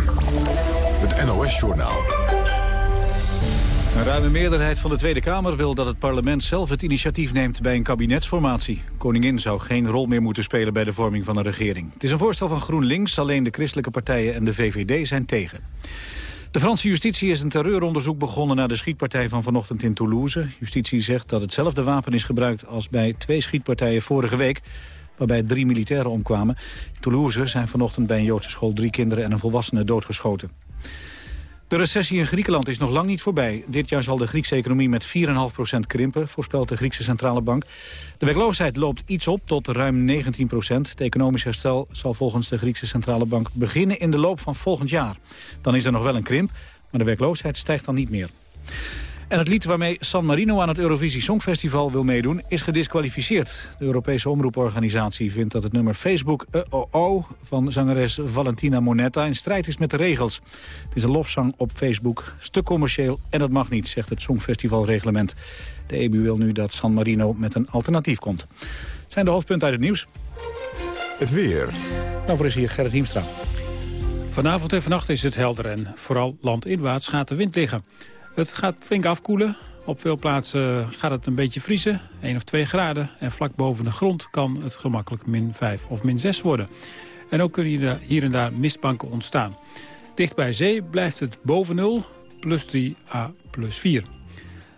Het NOS-journaal. Een ruime meerderheid van de Tweede Kamer wil dat het parlement zelf het initiatief neemt bij een kabinetsformatie. Koningin zou geen rol meer moeten spelen bij de vorming van een regering. Het is een voorstel van GroenLinks, alleen de christelijke partijen en de VVD zijn tegen. De Franse justitie is een terreuronderzoek begonnen naar de schietpartij van vanochtend in Toulouse. Justitie zegt dat hetzelfde wapen is gebruikt als bij twee schietpartijen vorige week waarbij drie militairen omkwamen. In Toulouse zijn vanochtend bij een Joodse school drie kinderen en een volwassene doodgeschoten. De recessie in Griekenland is nog lang niet voorbij. Dit jaar zal de Griekse economie met 4,5% krimpen, voorspelt de Griekse Centrale Bank. De werkloosheid loopt iets op tot ruim 19%. Het economisch herstel zal volgens de Griekse Centrale Bank beginnen in de loop van volgend jaar. Dan is er nog wel een krimp, maar de werkloosheid stijgt dan niet meer. En het lied waarmee San Marino aan het Eurovisie Songfestival wil meedoen... is gedisqualificeerd. De Europese omroeporganisatie vindt dat het nummer Facebook uh van zangeres Valentina Monetta in strijd is met de regels. Het is een lofzang op Facebook, stuk commercieel en dat mag niet, zegt het Songfestivalreglement. De EBU wil nu dat San Marino met een alternatief komt. Het zijn de hoofdpunten uit het nieuws. Het weer. Nou, voor is hier Gerrit Hiemstra. Vanavond en vannacht is het helder en vooral landinwaarts gaat de wind liggen. Het gaat flink afkoelen. Op veel plaatsen gaat het een beetje vriezen, 1 of 2 graden. En vlak boven de grond kan het gemakkelijk min 5 of min 6 worden. En ook kunnen hier en daar mistbanken ontstaan. Dicht bij zee blijft het boven 0, plus 3 à plus 4.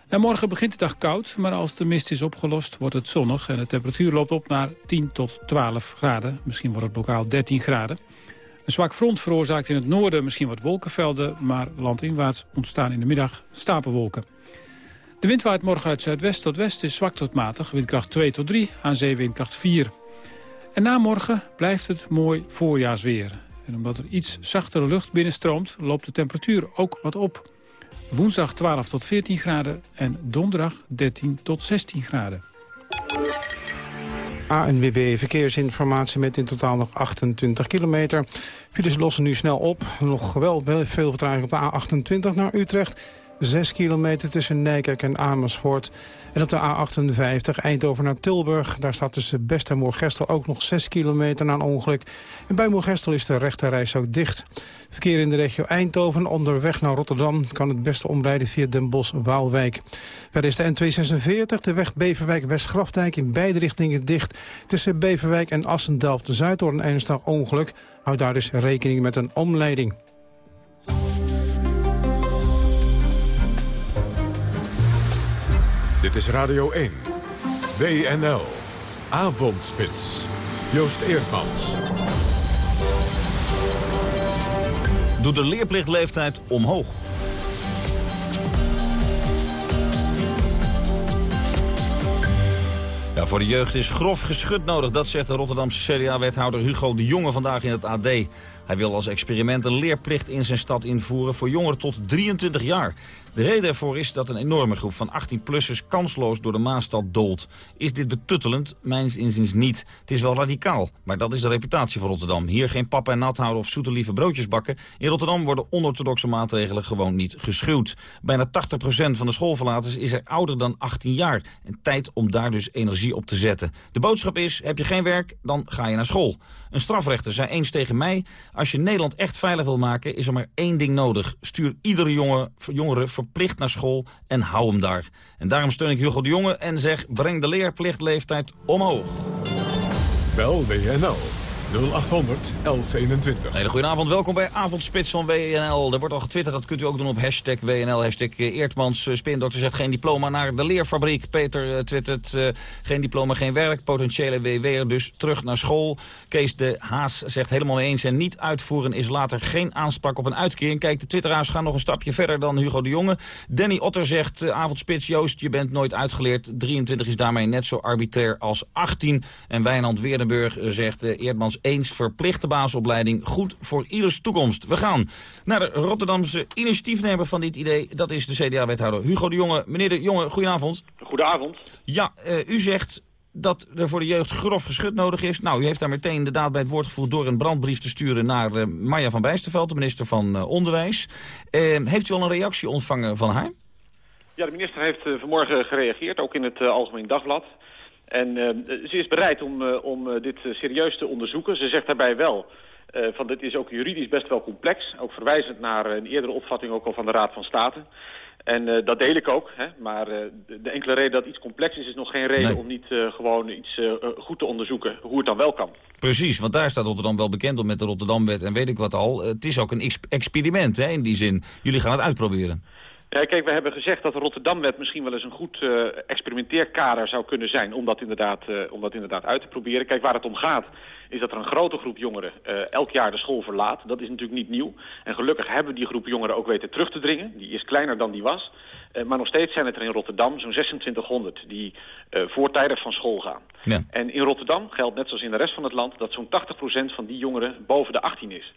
En morgen begint de dag koud, maar als de mist is opgelost wordt het zonnig... en de temperatuur loopt op naar 10 tot 12 graden. Misschien wordt het lokaal 13 graden. Een zwak front veroorzaakt in het noorden misschien wat wolkenvelden... maar landinwaarts ontstaan in de middag stapelwolken. De wind waait morgen uit zuidwest tot west is zwak tot matig. Windkracht 2 tot 3, aan zee windkracht 4. En na morgen blijft het mooi voorjaarsweer. En omdat er iets zachtere lucht binnenstroomt... loopt de temperatuur ook wat op. Woensdag 12 tot 14 graden en donderdag 13 tot 16 graden. ANWB Verkeersinformatie met in totaal nog 28 kilometer. Files lossen nu snel op. Nog wel veel vertraging op de A28 naar Utrecht. 6 kilometer tussen Nijkerk en Amersfoort. En op de A58 Eindhoven naar Tilburg. Daar staat tussen Best en Moorgestel ook nog 6 kilometer na een ongeluk. En bij Moorgestel is de rechterreis ook dicht. Verkeer in de regio Eindhoven onderweg naar Rotterdam... kan het beste omrijden via Den Bosch-Waalwijk. Verder is de N246, de weg Beverwijk-Westgrafdijk... in beide richtingen dicht. Tussen Beverwijk en Assendelft-Zuid door een ernstig ongeluk. Houd daar dus rekening met een omleiding. Dit is Radio 1. WNL. Avondspits. Joost Eerdmans. Doe de leerplichtleeftijd omhoog. Ja, voor de jeugd is grof geschut nodig, dat zegt de Rotterdamse CDA-wethouder Hugo de Jonge vandaag in het AD. Hij wil als experiment een leerplicht in zijn stad invoeren voor jongeren tot 23 jaar. De reden ervoor is dat een enorme groep van 18-plussers kansloos door de Maastad dolt. Is dit betuttelend? Mijns inziens niet. Het is wel radicaal, maar dat is de reputatie van Rotterdam. Hier geen papa en nat houden of zoete lieve broodjes bakken. In Rotterdam worden onorthodoxe maatregelen gewoon niet geschuwd. Bijna 80% van de schoolverlaters is er ouder dan 18 jaar. En tijd om daar dus energie op te zetten. De boodschap is, heb je geen werk, dan ga je naar school. Een strafrechter zei eens tegen mij... als je Nederland echt veilig wil maken, is er maar één ding nodig. Stuur iedere jongen, jongere verplicht naar school en hou hem daar. En daarom steun ik Hugo de Jonge en zeg... breng de leerplichtleeftijd omhoog. Bel WNL 0800 1121. Hele goedenavond, welkom bij Avondspits van WNL. Er wordt al getwitterd, dat kunt u ook doen op hashtag WNL. Hashtag eh, Eertmans, uh, spindokter zegt geen diploma naar de leerfabriek. Peter uh, twittert, uh, geen diploma, geen werk. Potentiële WW'er dus terug naar school. Kees de Haas zegt helemaal mee eens en niet uitvoeren is later geen aanspraak op een uitkering. Kijk, de twitteraars gaan nog een stapje verder dan Hugo de Jonge. Danny Otter zegt, Avondspits, Joost, je bent nooit uitgeleerd. 23 is daarmee net zo arbitrair als 18. En Wijnand Weerdenburg zegt, Eertmans eens verplichte basisopleiding. Goed voor ieders toekomst. We gaan naar de Rotterdamse initiatiefnemer van dit idee. Dat is de CDA-wethouder Hugo de Jonge. Meneer de Jonge, goedenavond. Goedenavond. Ja, uh, u zegt dat er voor de jeugd grof geschut nodig is. Nou, u heeft daar meteen inderdaad bij het woord gevoerd... door een brandbrief te sturen naar uh, Marja van Bijsterveld, de minister van uh, Onderwijs. heeft u al een reactie ontvangen van haar? Ja, de minister heeft vanmorgen gereageerd, ook in het Algemeen Dagblad. En uh, ze is bereid om, uh, om uh, dit serieus te onderzoeken. Ze zegt daarbij wel Uh, van dit is ook juridisch best wel complex. Ook verwijzend naar een eerdere opvatting ook al van de Raad van State. En uh, dat deel ik ook. Hè? Maar uh, de, enkele reden dat iets complex is, is nog geen reden nee. om niet gewoon iets goed te onderzoeken hoe het dan wel kan. Precies, want daar staat Rotterdam wel bekend om met de Rotterdamwet en weet ik wat al. Het is ook een experiment hè, in die zin. Jullie gaan het uitproberen. Ja, kijk, we hebben gezegd dat de Rotterdamwet misschien wel eens een goed uh, experimenteerkader zou kunnen zijn om dat, inderdaad, uh, om dat inderdaad uit te proberen. Kijk, waar het om gaat is dat er een grote groep jongeren uh, elk jaar de school verlaat. Dat is natuurlijk niet nieuw. En gelukkig hebben we die groep jongeren ook weten terug te dringen. Die is kleiner dan die was. maar nog steeds zijn het er in Rotterdam zo'n 2600 die voortijdig van school gaan. Ja. En in Rotterdam geldt net zoals in de rest van het land dat zo'n 80% van die jongeren boven de 18 is.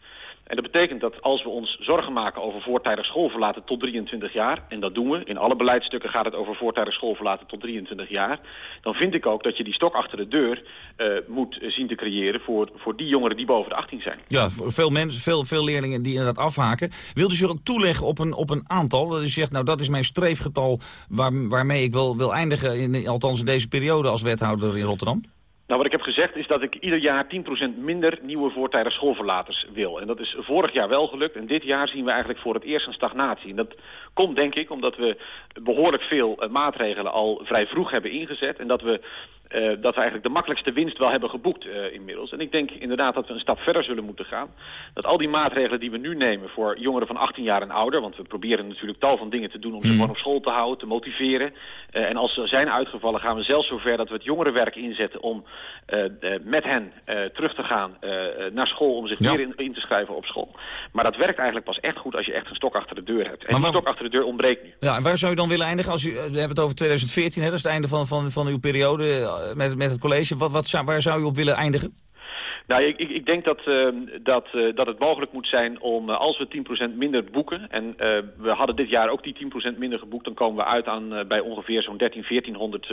En dat betekent dat als we ons zorgen maken over voortijdig schoolverlaten tot 23 jaar... en dat doen we, in alle beleidsstukken gaat het over voortijdig schoolverlaten tot 23 jaar... dan vind ik ook dat je die stok achter de deur uh, moet zien te creëren... Voor, voor die jongeren die boven de 18 zijn. Ja, veel mensen, veel, veel leerlingen die inderdaad afhaken. Wilt u zich ook toeleggen op een, op een aantal? Dat u zegt, nou dat is mijn streefgetal waar, waarmee ik wil, wil eindigen... In, althans in deze periode als wethouder in Rotterdam? Nou, wat ik heb gezegd is dat ik ieder jaar 10% minder nieuwe voortijdig schoolverlaters wil. En dat is vorig jaar wel gelukt. En dit jaar zien we eigenlijk voor het eerst een stagnatie. En dat komt denk ik omdat we behoorlijk veel uh, maatregelen al vrij vroeg hebben ingezet. En dat we, uh, dat we eigenlijk de makkelijkste winst wel hebben geboekt uh, inmiddels. En ik denk inderdaad dat we een stap verder zullen moeten gaan. Dat al die maatregelen die we nu nemen voor jongeren van 18 jaar en ouder... want we proberen natuurlijk tal van dingen te doen om ze gewoon op school te houden, te motiveren. en als ze zijn uitgevallen gaan we zelfs zover dat we het jongerenwerk inzetten... om met hen terug te gaan naar school om zich ja. weer in, in, te schrijven op school. Maar dat werkt eigenlijk pas echt goed als je echt een stok achter de deur hebt. En die stok achter de deur ontbreekt nu. Ja, en waar zou je dan willen eindigen? Als u, we hebben het over 2014, hè, dat is het einde van, van, van uw periode met, met het college. Wat, wat, waar zou u op willen eindigen? Nou, ik, ik, ik denk dat, uh, dat, uh, dat het mogelijk moet zijn om, uh, als we 10% minder boeken... en we hadden dit jaar ook die 10% minder geboekt... dan komen we uit aan bij ongeveer zo'n 13, 1400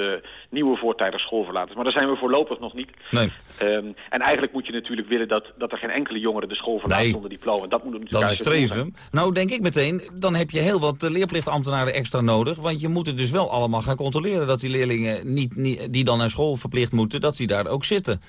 nieuwe voortijdig schoolverlaters. Maar daar zijn we voorlopig nog niet. Nee. Um, en eigenlijk moet je natuurlijk willen dat, dat er geen enkele jongere de school verlaat nee. zonder diploma. Dat moet natuurlijk Dat streven. Nou, denk ik meteen, dan heb je heel wat leerplichtambtenaren extra nodig... want je moet het dus wel allemaal gaan controleren... dat die leerlingen niet, niet, die dan naar school verplicht moeten, dat die daar ook zitten.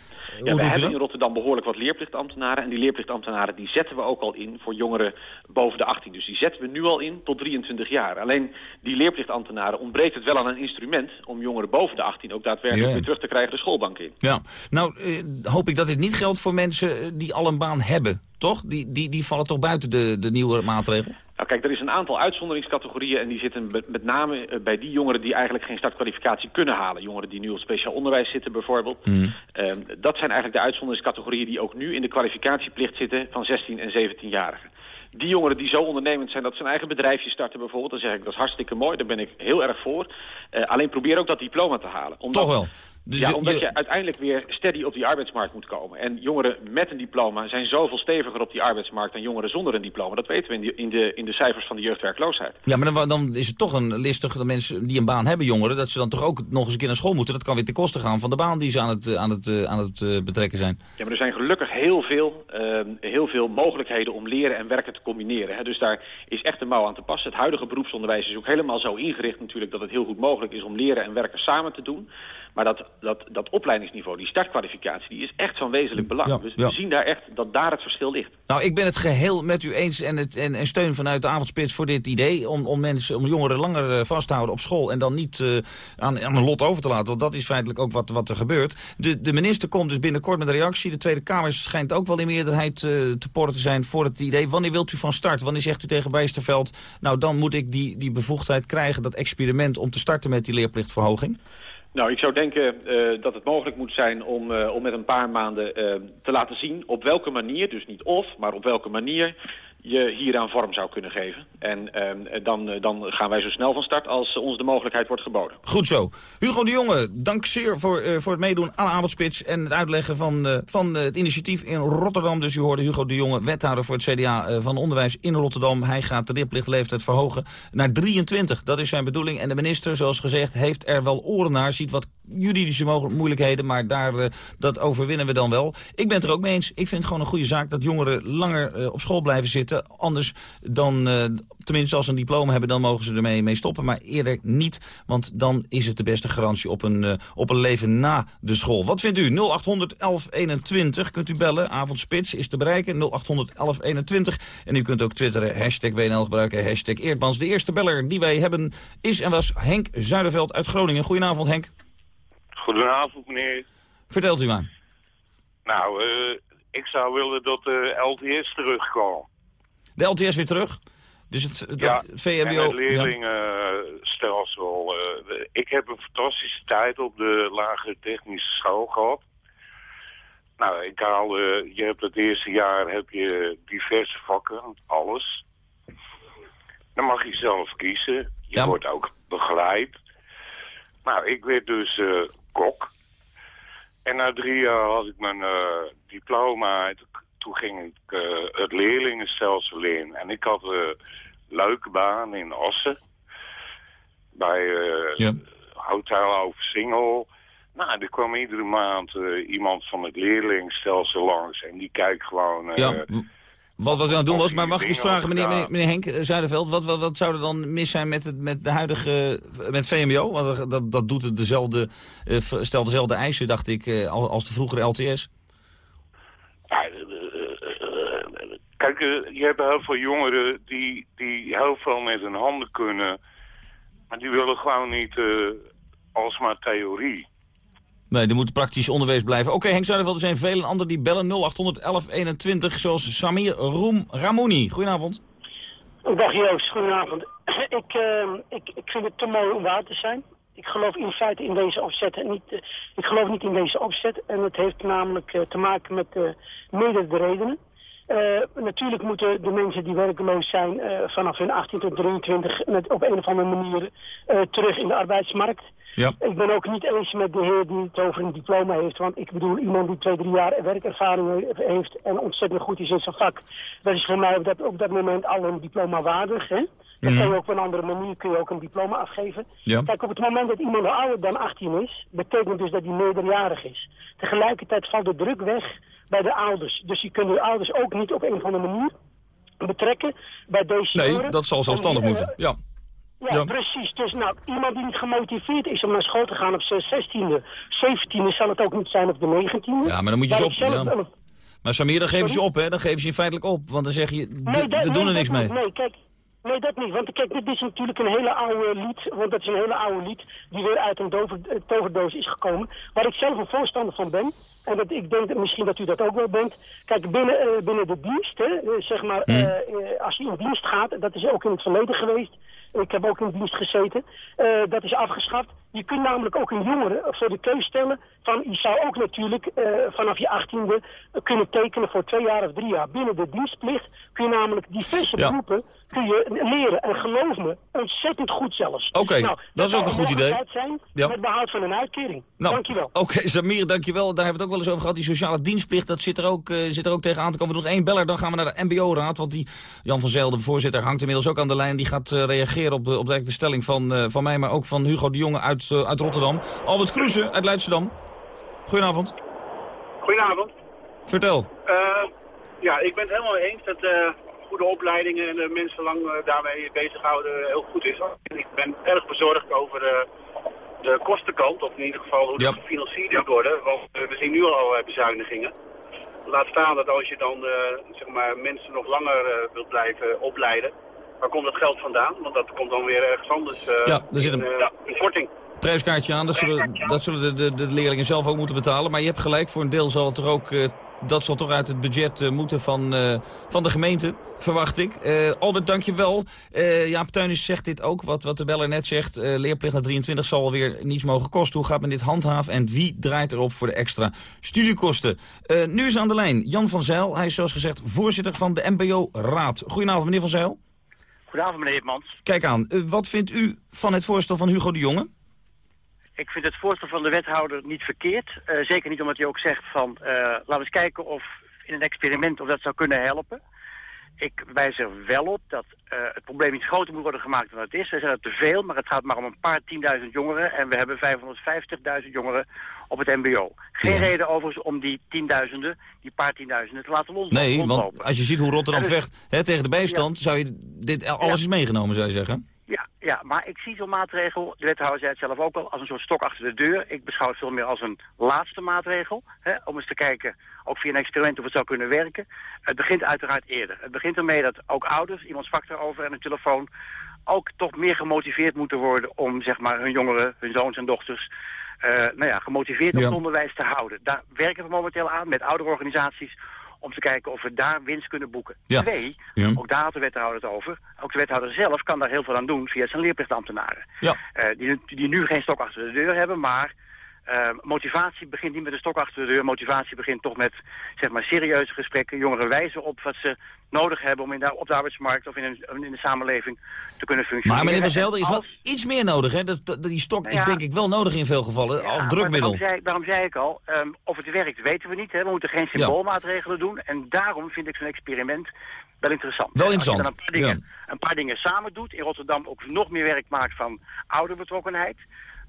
Ja, we hebben in Rotterdam behoorlijk wat leerplichtambtenaren. En die leerplichtambtenaren die zetten we ook al in voor jongeren boven de 18. Dus die zetten we nu al in tot 23 jaar. Alleen die leerplichtambtenaren ontbreekt het wel aan een instrument... om jongeren boven de 18 ook daadwerkelijk Ja. weer terug te krijgen de schoolbank in. Ja, nou eh, hoop ik dat dit niet geldt voor mensen die al een baan hebben, toch? Die, die, die vallen toch buiten de, de nieuwe maatregelen? Nou kijk, er is een aantal uitzonderingscategorieën en die zitten met, name eh, bij die jongeren die eigenlijk geen startkwalificatie kunnen halen. Jongeren die nu op speciaal onderwijs zitten bijvoorbeeld. Mm. Ehm, dat zijn eigenlijk de uitzonderingscategorieën die ook nu in de kwalificatieplicht zitten van 16 en 17-jarigen. Die jongeren die zo ondernemend zijn dat ze een eigen bedrijfje starten bijvoorbeeld, dan zeg ik dat is hartstikke mooi, daar ben ik heel erg voor. Eh, alleen probeer ook dat diploma te halen. Omdat, Toch wel? Dus ja, omdat je- je uiteindelijk weer steady op die arbeidsmarkt moet komen. En jongeren met een diploma zijn zoveel steviger op die arbeidsmarkt dan jongeren zonder een diploma. Dat weten we in, die, in, de, in de cijfers van de jeugdwerkloosheid. Ja, maar dan, dan is het toch een listig dat mensen die een baan hebben, jongeren... dat ze dan toch ook nog eens een keer naar school moeten. Dat kan weer ten koste gaan van de baan die ze aan het, eh, aan het, eh, aan het eh, betrekken zijn. Ja, maar er zijn gelukkig heel veel, ehm, heel veel mogelijkheden om leren en werken te combineren. Hè. Dus daar is echt een mouw aan te passen. Het huidige beroepsonderwijs is ook helemaal zo ingericht natuurlijk dat het heel goed mogelijk is om leren en werken samen te doen. Maar dat, dat, dat opleidingsniveau, die startkwalificatie, die is echt van wezenlijk belang. Ja, dus ja. we zien daar echt dat daar het verschil ligt. Nou, ik ben het geheel met u eens en, het, en, en steun vanuit de avondspits voor dit idee... om, om, mensen, om jongeren langer eh, vast te houden op school en dan niet eh, aan, aan een lot over te laten. Want dat is feitelijk ook wat, wat er gebeurt. De, de minister komt dus binnenkort met een reactie. De Tweede Kamer schijnt ook wel in meerderheid eh, te porren te zijn voor het idee. Wanneer wilt u van start? Wanneer zegt u tegen Bijsterveld... nou, dan moet ik die, die bevoegdheid krijgen, dat experiment... om te starten met die leerplichtverhoging? Nou, ik zou denken eh, dat het mogelijk moet zijn om, eh, om met een paar maanden eh, te laten zien op welke manier, dus niet of, maar op welke manier je hieraan vorm zou kunnen geven. En eh, dan, eh, dan gaan wij zo snel van start als ons de mogelijkheid wordt geboden. Goed zo. Hugo de Jonge, dank zeer voor, eh, voor het meedoen aan de avondspits... en het uitleggen van, eh, van het initiatief in Rotterdam. Dus u hoorde Hugo de Jonge, wethouder voor het CDA van Onderwijs in Rotterdam. Hij gaat de leerplichtleeftijd verhogen naar 23. Dat is zijn bedoeling. En de minister, zoals gezegd, heeft er wel oren naar... ziet wat juridische moeilijkheden, maar daar, uh, dat overwinnen we dan wel. Ik ben het er ook mee eens. Ik vind het gewoon een goede zaak dat jongeren langer uh, op school blijven zitten. Anders dan, uh, tenminste als ze een diploma hebben, dan mogen ze ermee mee stoppen. Maar eerder niet, want dan is het de beste garantie op een, op een leven na de school. Wat vindt u? 0800 1121 kunt u bellen. Avondspits is te bereiken. 0800 1121. En u kunt ook twitteren. Hashtag WNL gebruiken. Hashtag Eerdmans. De eerste beller die wij hebben is en was Henk Zuiderveld uit Groningen. Goedenavond Henk. Goedenavond, meneer. Vertelt u maar. Nou, uh, ik zou willen dat de LTS terugkwam. De LTS weer terug? Dus het, het ja, VMBO... het leerlingenstelsel. Uh, ik heb een fantastische tijd op de lagere technische school gehad. Nou, ik haal, uh, je hebt het eerste jaar heb je diverse vakken, alles. Dan mag je zelf kiezen. Je Ja. wordt ook begeleid. Nou, ik werd dus eh, kok. En na drie jaar had ik mijn eh, diploma. En toen- ging ik eh, het leerlingenstelsel in. En ik had een leuke baan in Assen. Bij eh Hotel over Singel. Nou, er kwam iedere maand eh, iemand van het leerlingenstelsel langs. En die kijkt gewoon... eh, Ja, wat, wat u aan het doen was, maar mag ik eens vragen, meneer, meneer, Henk eh, Zuiderveld, wat, wat, wat zou er dan mis zijn met, het, met de huidige, eh, met VMBO? Want dat- dat, doet het dezelfde, eh, stelt dezelfde eisen, dacht ik, als als de vroegere LTS. Kijk, je hebt heel veel jongeren die, die heel veel met hun handen kunnen. Maar die willen gewoon niet eh alsmaar theorie. Nee, er moet praktisch onderwijs blijven. Oké, Henk Zuiderveld, er zijn velen anderen die bellen 0800 1121, zoals Samir Roem Ramouni. Goedenavond. Dag Joost, goedenavond. Ik, eh, ik, ik vind het te mooi om waar te zijn. Ik geloof in feite in deze opzet en niet, eh, ik geloof niet in deze opzet. En het heeft namelijk eh, te maken met eh meerdere redenen. Eh, natuurlijk moeten de mensen die werkloos zijn eh, vanaf hun 18 tot 23 met, op een of andere manier eh, terug in de arbeidsmarkt. Ja. Ik ben ook niet eens met de heer die het over een diploma heeft. Want ik bedoel, iemand die twee, drie jaar werkervaring he- heeft en ontzettend goed is in zijn vak. Dat is voor mij op dat, op dat moment al een diploma waardig. Hè? Dan Mhm. kan je ook op een andere manier kun je ook een diploma afgeven. Ja. Kijk, op het moment dat iemand ouder dan 18 is, betekent dus dat hij meerderjarig is. Tegelijkertijd valt de druk weg bij de ouders. Dus je kunt de ouders ook niet op een of andere manier betrekken bij deze Nee, dat zal zelfstandig eh, moeten. Ja. ja, Ja. precies. Dus nou, iemand die niet gemotiveerd is om naar school te gaan op zijn 16e, 17e, zal het ook niet zijn op de 19e. Ja, maar dan moet je ze op... ja. Maar Samir, dan geven ze op, hè? Dan geven ze je feitelijk op. Want dan zeg je, Nee, we doen er niks mee. Nee, kijk. Nee, dat niet. Want kijk, dit is natuurlijk een hele oude lied. Want dat is een hele oude lied die weer uit een dover, eh, toverdoos is gekomen. Waar ik zelf een voorstander van ben. En dat, ik denk dat misschien dat u dat ook wel bent. Kijk, binnen, eh, binnen de dienst, hè, eh, zeg maar, Hmm. als je in dienst gaat, dat is ook in het verleden geweest. Ik heb ook in dienst gezeten. Dat is afgeschaft. Je kunt namelijk ook een jongere voor de keus stellen van je zou ook natuurlijk eh, vanaf je achttiende kunnen tekenen voor twee jaar of drie jaar. Binnen de dienstplicht kun je namelijk diverse Ja. beroepen kun je leren. En geloof me, ontzettend goed zelfs. Oké, Nou, dat is ook een goed idee. mogelijkheid Zijn Ja. Met behoud van een uitkering. Nou, Dankjewel. Oké, Samir, dankjewel. Daar hebben we het ook wel eens over gehad. Die sociale dienstplicht, dat zit er ook, eh, zit er ook tegen aan te komen. Nog één beller, dan gaan we naar de MBO-raad. Want die Jan van Zijl, de voorzitter, hangt inmiddels ook aan de lijn. Die gaat eh, reageren op de, op de, de stelling van, van mij, maar ook van Hugo de Jonge uit, eh, uit Rotterdam. Albert Kroeze uit Leidschendam. Goedenavond. Goedenavond. Vertel. Eh, ja, ik ben het helemaal eens dat eh, goede opleidingen en de mensen lang daarmee bezighouden heel goed is. Ik ben erg bezorgd over de kostenkant, of in ieder geval hoe Ja. dat gefinancierd moet worden. Want we zien nu al bezuinigingen. Laat staan dat als je dan zeg maar, mensen nog langer wilt blijven opleiden, waar komt dat geld vandaan? Want dat komt dan weer ergens anders Ja, er zit in, een- in korting. Prijskaartje aan, dat zullen, dat zullen de, de, de leerlingen zelf ook moeten betalen. Maar je hebt gelijk, voor een deel zal het toch ook... eh, dat zal toch uit het budget eh, moeten van, eh, van de gemeente, verwacht ik. Albert, dank je wel. Jaap Teunis zegt dit ook, wat, wat de beller net zegt. Leerplicht naar 23 zal weer niets mogen kosten. Hoe gaat men dit handhaven en wie draait erop voor de extra studiekosten? Nu is aan de lijn Jan van Zijl. Hij is zoals gezegd voorzitter van de MBO-raad. Goedenavond, meneer van Zijl. Goedenavond, meneer Hitmans. Kijk aan, wat vindt u van het voorstel van Hugo de Jonge? Ik vind het voorstel van de wethouder niet verkeerd. Eh, zeker niet omdat hij ook zegt van... eh, laten we eens kijken of in een experiment of dat zou kunnen helpen. ik wijs er wel op dat uh, het probleem iets groter moet worden gemaakt dan het is. We zijn er te veel, maar het gaat maar om een paar tienduizend jongeren. En we hebben 550.000 jongeren op het mbo. Geen ja. reden overigens om die tienduizenden, die paar tienduizenden te laten los. Nee, want als je ziet hoe Rotterdam dus, vecht hè, tegen de bijstand... zou je dit alles is meegenomen, zou je zeggen? Ja, ja, maar ik zie zo'n maatregel, de wethouder zei het zelf ook al, als een soort stok achter de deur. Ik beschouw het veel meer als een laatste maatregel, hè, om eens te kijken, ook via een experiment, of het zou kunnen werken. Het begint uiteraard eerder. Het begint ermee dat ook ouders, iemand sprak erover en een telefoon, ook toch meer gemotiveerd moeten worden om zeg maar hun jongeren, hun zoons en dochters, uh, nou ja, gemotiveerd op het onderwijs te houden. Daar werken we momenteel aan met ouderorganisaties om te kijken of we daar winst kunnen boeken. Ja. Twee, ja. ook daar had de wethouder het over. Ook de wethouder zelf kan daar heel veel aan doen via zijn leerplichtambtenaren. Ja. Uh, die, die nu geen stok achter de deur hebben, maar uh, motivatie begint niet met een stok achter de deur. Motivatie begint toch met zeg maar, serieuze gesprekken. Jongeren wijzen op wat ze nodig hebben om in de, op de arbeidsmarkt of in, een, in de samenleving te kunnen functioneren. Maar meneer Van Zelder is wel iets meer nodig. Hè? Dat, dat, die stok Nou ja. is denk ik wel nodig in veel gevallen Ja, als drukmiddel. Daarom zei, daarom zei ik al, um, of het werkt weten we niet. Hè. We moeten geen symboolmaatregelen doen. En daarom vind ik zo'n experiment wel interessant. Wel Als je dan interessant, een paar, dingen, een paar dingen samen doet. In Rotterdam ook nog meer werk maakt van ouderbetrokkenheid.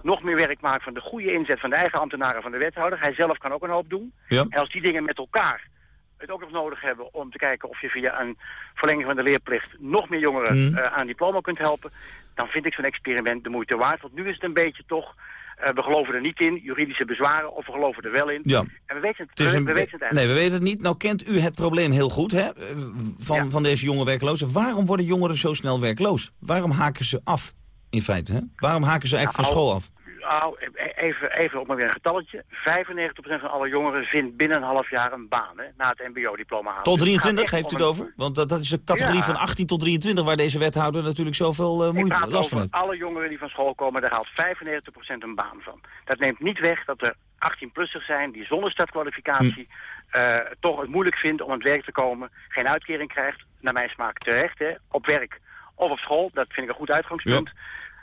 Nog meer werk maakt van de goede inzet van de eigen ambtenaren van de wethouder. Hij zelf kan ook een hoop doen. Ja. En als die dingen met elkaar het ook nog nodig hebben om te kijken of je via een verlenging van de leerplicht nog meer jongeren Mhm. eh, aan diploma kunt helpen, dan vind ik zo'n experiment de moeite waard. Want nu is het een beetje toch, eh, we geloven er niet in, juridische bezwaren, of we geloven er wel in. Ja. En we weten het, Het we, weten het nee, eigenlijk. we weten het niet. Nou kent u het probleem heel goed hè, eh, van, van deze jonge werklozen. Waarom worden jongeren zo snel werkloos? Waarom haken ze af, in feite? Hè? Waarom haken ze eigenlijk van Nou, school af? Nou, even, even op maar weer een getalletje. 95% van alle jongeren vindt binnen een half jaar een baan, hè, na het mbo-diploma halen. Tot Dus het gaat 23 echt heeft u het over? Want dat, dat is de categorie Ja. van 18 tot 23... waar deze wethouder natuurlijk zoveel eh, moeite last van over heeft. alle jongeren die van school komen, daar haalt 95% een baan van. Dat neemt niet weg dat er 18-plussers zijn die zonder startkwalificatie Hm. eh, toch het moeilijk vindt om aan het werk te komen, geen uitkering krijgt, naar mijn smaak terecht, hè, op werk of op school. Dat vind ik een goed uitgangspunt.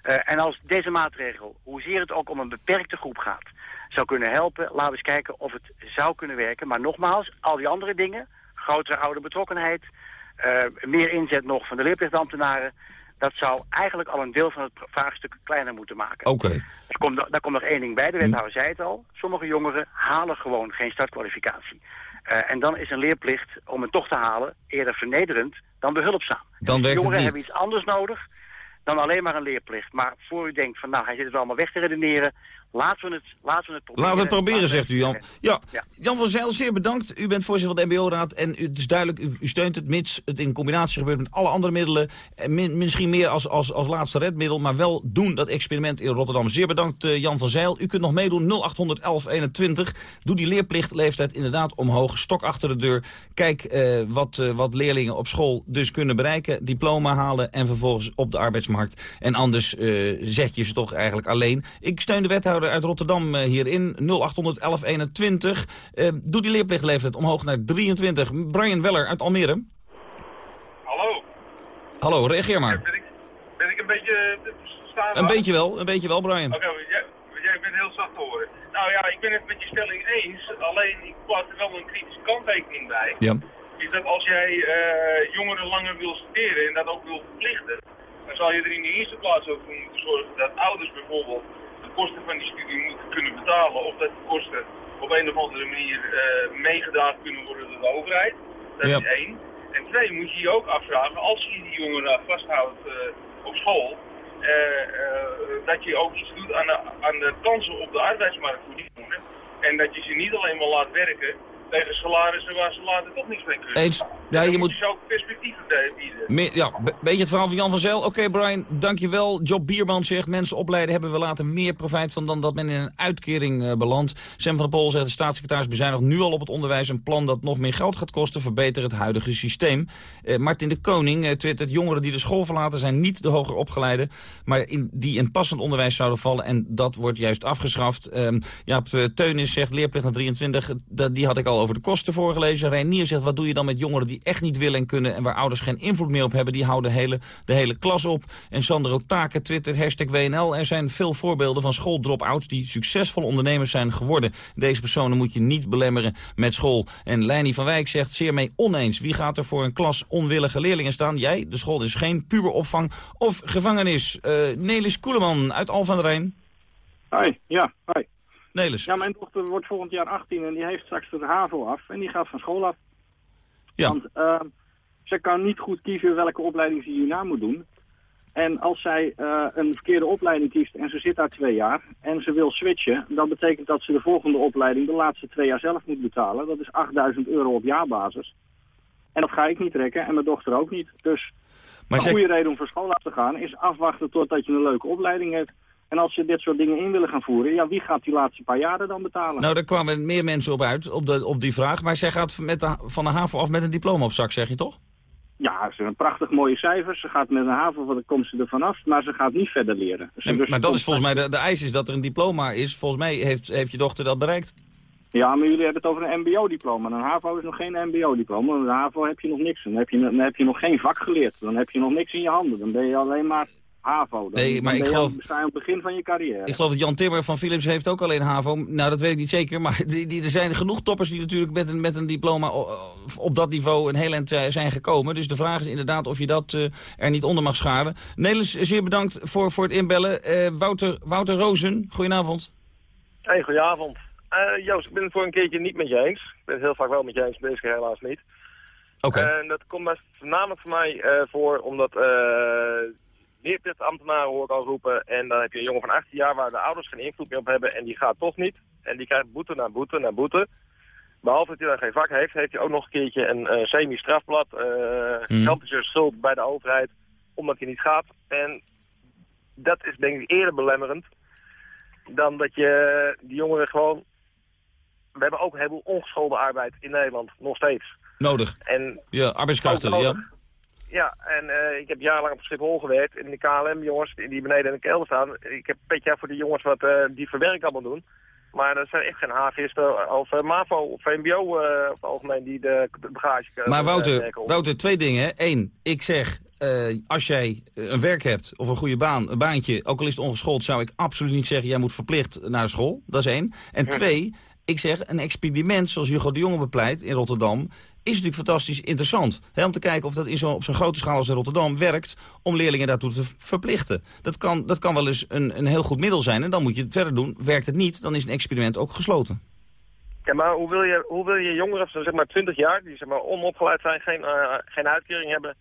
Eh, en als deze maatregel, hoezeer het ook om een beperkte groep gaat, zou kunnen helpen, laten we eens kijken of het zou kunnen werken. Maar nogmaals, al die andere dingen, grotere oude betrokkenheid, eh, meer inzet nog van de leerplichtambtenaren, dat zou eigenlijk al een deel van het vraagstuk kleiner moeten maken. Oké. Er komt, daar komt nog één ding bij, de wethouder zei het al. Sommige jongeren halen gewoon geen startkwalificatie. Eh, en dan is een leerplicht om het toch te halen eerder vernederend dan behulpzaam. Dan werkt het jongeren hebben iets anders nodig dan alleen maar een leerplicht. Maar voor u denkt van nou, hij zit het allemaal weg te redeneren, laten we het, laten we het proberen. Laten we het proberen, zegt u, Jan. Ja, Ja. Jan van Zijl, zeer bedankt. U bent voorzitter van de MBO-raad en u- het is duidelijk, u, u steunt het mits het in combinatie gebeurt met alle andere middelen. En min- misschien meer als, als, als laatste redmiddel, maar wel doen dat experiment in Rotterdam. Zeer bedankt, eh, Jan van Zijl. U kunt nog meedoen, 0800 1121. Doe die leerplichtleeftijd inderdaad omhoog. Stok achter de deur. Kijk eh, wat, eh, wat leerlingen op school dus kunnen bereiken. Diploma halen en vervolgens op de arbeidsmarkt. En anders zet je ze toch eigenlijk alleen. Ik steun de wethouder uit Rotterdam eh, hierin. 0800 1121. Eh, doe die leerplichtleeftijd omhoog naar 23. Brian Weller uit Almere. Hallo, Hallo, reageer maar. ben ik, ben ik een beetje te verstaan? Een beetje wel, een beetje wel, Brian. Oké, jij, jij bent heel zacht te horen. Nou ja, ik ben het met je stelling eens, alleen ik plaats er wel een kritische kanttekening bij. Ja. Is dat als jij eh, jongeren langer wil studeren en dat ook wil verplichten, dan zal je er in de eerste plaats ook voor moeten zorgen dat ouders bijvoorbeeld de kosten van die studie moeten kunnen betalen of dat de kosten op een of andere manier eh, meegedragen kunnen worden door de overheid. Dat Ja. is één. En twee, moet je je ook afvragen, als je die jongeren vasthoudt eh, op school, eh, dat je ook iets doet aan de, aan de kansen op de arbeidsmarkt voor die jongeren. En dat je ze niet alleen maar laat werken tegen salarissen waar ze later toch niks mee kunnen. Eens. Ja, je moet je ook perspectieven bieden. Ja, be- beetje het verhaal van Jan van Zijl. Oké, Brian, dankjewel. Job Bierman zegt, mensen opleiden hebben we later meer profijt van dan dat men in een uitkering eh, belandt. Sam van der Pol zegt, de staatssecretaris bezuinigt nu al op het onderwijs een plan dat nog meer geld gaat kosten. Verbeter het huidige systeem. Eh, Martin de Koning eh, twittert, jongeren die de school verlaten zijn niet de hoger opgeleide, maar in, die in passend onderwijs zouden vallen en dat wordt juist afgeschaft. Ehm Jaap Teunis zegt, leerplicht naar 23, dat, die had ik al over de kosten voorgelezen. Reinier zegt, wat doe je dan met jongeren die echt niet willen en kunnen en waar ouders geen invloed meer op hebben, die houden de hele, de hele klas op. En Sandro Taken twittert hashtag WNL. Er zijn veel voorbeelden van schooldrop-outs die succesvolle ondernemers zijn geworden. Deze personen moet je niet belemmeren met school. En Leini van Wijk zegt zeer mee oneens. Wie gaat er voor een klas onwillige leerlingen staan? Jij, de school is geen puberopvang of gevangenis. Uh, Nelis Koeleman uit Al van der Rijn. Hoi, ja, hoi. Nelis. Ja, mijn dochter wordt volgend jaar 18 en die heeft straks de HAVO af en die gaat van school af. Ja. Want uh, ze kan niet goed kiezen welke opleiding ze hierna moet doen. En als zij uh, een verkeerde opleiding kiest en ze zit daar twee jaar en ze wil switchen, dan betekent dat ze de volgende opleiding de laatste twee jaar zelf moet betalen. Dat is 8000 euro op jaarbasis. En dat ga ik niet trekken en mijn dochter ook niet. Dus Maar een goede reden om voor school af te gaan is afwachten totdat je een leuke opleiding hebt. En als ze dit soort dingen in willen gaan voeren, ja, wie gaat die laatste paar jaren dan betalen? Nou, daar kwamen meer mensen op uit, op, de, op die vraag. Maar zij gaat met de, van de HAVO af met een diploma op zak, zeg je toch? Ja, ze hebben prachtig mooie cijfers. Ze gaat met een haven, dan komt ze er vanaf, maar ze gaat niet verder leren. En- dus maar dat is volgens mij, de, de eis is dat er een diploma is. Volgens mij heeft, heeft je dochter dat bereikt. Ja, maar jullie hebben het over een mbo-diploma. Een HAVO is nog geen mbo-diploma. Een HAVO heb je nog niks. Dan heb, je, dan heb je nog geen vak geleerd. Dan heb je nog niks in je handen. Dan ben je alleen maar HAVO. Dan, Nee, maar ik geloof- aan- sta je aan het begin van je carrière. Ik geloof dat Jan Timmer van Philips heeft ook alleen HAVO. Nou, dat weet ik niet zeker. Maar die, die, er zijn genoeg toppers die natuurlijk met een, met een diploma op dat niveau een heel eind eh, zijn gekomen. Dus de vraag is inderdaad of je dat eh, er niet onder mag scharen. Nelis, zeer bedankt voor, voor het inbellen. Eh, Wouter, Wouter Rozen, goedenavond. Hey, goedenavond. Eh, Joost, ik ben het voor een keertje niet met je eens. Ik ben het heel vaak wel met je eens, deze keer helaas niet. Oké. En dat komt best voornamelijk voor mij eh, voor omdat eh leerplichtambtenaren hoor ik al roepen. En dan heb je een jongen van 18 jaar waar de ouders geen invloed meer op hebben en die gaat toch niet. En die krijgt boete na boete na boete. Behalve dat hij dan geen vak heeft, heeft hij ook nog een keertje een eh, semi-strafblad. Mhm. gigantische schuld bij de overheid, omdat hij niet gaat. En dat is denk ik eerder belemmerend dan dat je die jongeren gewoon... We hebben ook een heleboel ongeschoolde arbeid in Nederland, nog steeds. Nodig. En Ja, arbeidskrachten, ja. Ja, en eh, ik heb jarenlang op Schiphol gewerkt. In de KLM-jongens die beneden in de kelder staan. Ik heb een petje voor die jongens wat eh, die verwerk allemaal doen. Maar dat zijn echt geen havisten of eh, MAVO of VMBO eh op het algemeen die de, de bagage eh, Maar eh, Wouter. Wouter, twee dingen. Eén, ik zeg, eh, als jij eh, een werk hebt of een goede baan, een baantje, ook al is het ongeschoold, zou ik absoluut niet zeggen, jij moet verplicht naar school. Dat is één. En twee, ik zeg, een experiment zoals Hugo de Jonge bepleit in Rotterdam, is natuurlijk fantastisch interessant. Hè, om te kijken of dat in zo, op zo'n grote schaal als in Rotterdam werkt om leerlingen daartoe te verplichten. Dat kan, dat kan wel eens een, een heel goed middel zijn en dan moet je het verder doen. Werkt het niet, dan is een experiment ook gesloten. Ja, maar hoe wil je, hoe wil je jongeren van zeg maar 20 jaar, die zeg maar onopgeleid zijn, geen, eh, geen uitkering hebben,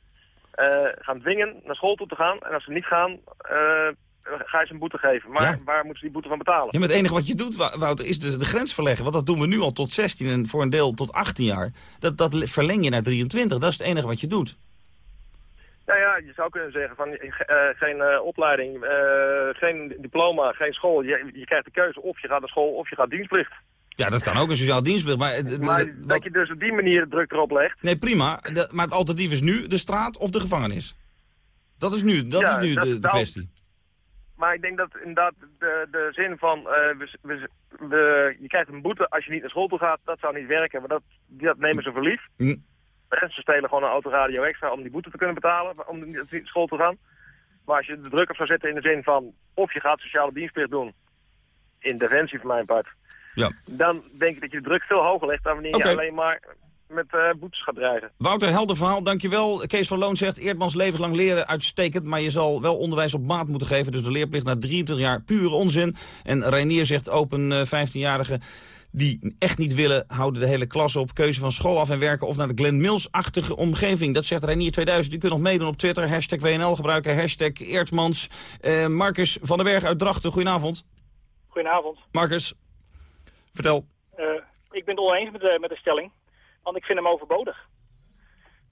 eh, gaan dwingen naar school toe te gaan? En als ze niet gaan, eh, ga je ze een boete geven. Maar Ja. waar moeten ze die boete van betalen? Ja, maar het enige wat je doet, Wou- Wouter, is de, de grens verleggen. Want dat doen we nu al tot 16 en voor een deel tot 18 jaar. Dat, dat verleng je naar 23. Dat is het enige wat je doet. Nou ja, je zou kunnen zeggen van eh, geen eh, opleiding, eh, geen diploma, geen school. Je, je krijgt de keuze of je gaat naar school of je gaat dienstplicht. Ja, dat kan ook een sociaal dienstplicht. Maar, Maar dat je dus op die manier druk erop legt. nee, prima. Maar het alternatief is nu de straat of de gevangenis. Dat is nu, dat Ja, is nu dat- de, de nou, kwestie. Maar ik denk dat inderdaad de, de zin van eh, we, we, we- je krijgt een boete als je niet naar school toe gaat, dat zou niet werken. Maar dat, dat nemen ze voor lief. Hm. En ze stelen gewoon een autoradio extra om die boete te kunnen betalen, om niet naar school te gaan. Maar als je de druk op zou zetten in de zin van of je gaat sociale dienstplicht doen, in defensie van mijn part, Ja. dan denk ik dat je de druk veel hoger legt dan wanneer je alleen maar met eh, boetes gaat dreigen. Wouter, helder verhaal, dankjewel. Kees van Loon zegt, Eerdmans levenslang leren, uitstekend... maar je zal wel onderwijs op maat moeten geven. Dus de leerplicht na 23 jaar, pure onzin. En Reinier zegt, open eh, 15-jarigen die echt niet willen... houden de hele klas op, keuze van school af en werken... of naar de Glenn Mills-achtige omgeving. Dat zegt Reinier 2000. U kunt nog meedoen op Twitter, hashtag WNL gebruiken... hashtag Eertmans. Eh, Marcus van den Berg uit Drachten, goedenavond. Goedenavond. Marcus, vertel. Eh, ik ben het oneens met de, met de stelling, want ik vind hem overbodig.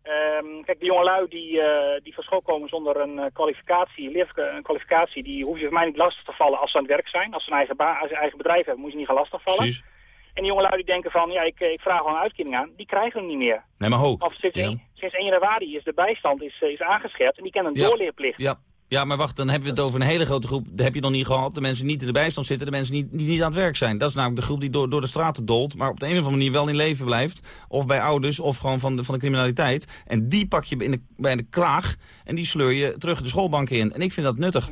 Ehm, kijk, de jongelui die, eh, die van school komen zonder een eh, kwalificatie, leer- een kwalificatie, die hoef je voor mij niet lastig te vallen als ze aan het werk zijn. Als ze een eigen, als ze een eigen bedrijf hebben, moet je niet gaan lastigvallen. Precies. En die jongelui die denken van, ja, ik, eh, ik vraag wel een uitkering aan, die krijgen hem niet meer. Nee, maar ho. Of sinds, Ja. 1, sinds 1 januari is de bijstand is, is aangescherpt en die kennen een Ja. doorleerplicht. Ja. Ja, maar wacht, dan hebben we het over een hele grote groep. Dat heb je dan niet gehad. De mensen die niet in de bijstand zitten, de mensen die, die niet aan het werk zijn. Dat is namelijk de groep die door, door de straten dolt, maar op de een of andere manier wel in leven blijft. Of bij ouders, of gewoon van de, van de criminaliteit. En die pak je in de, bij de kraag en die sleur je terug de schoolbanken in. En ik vind dat nuttig.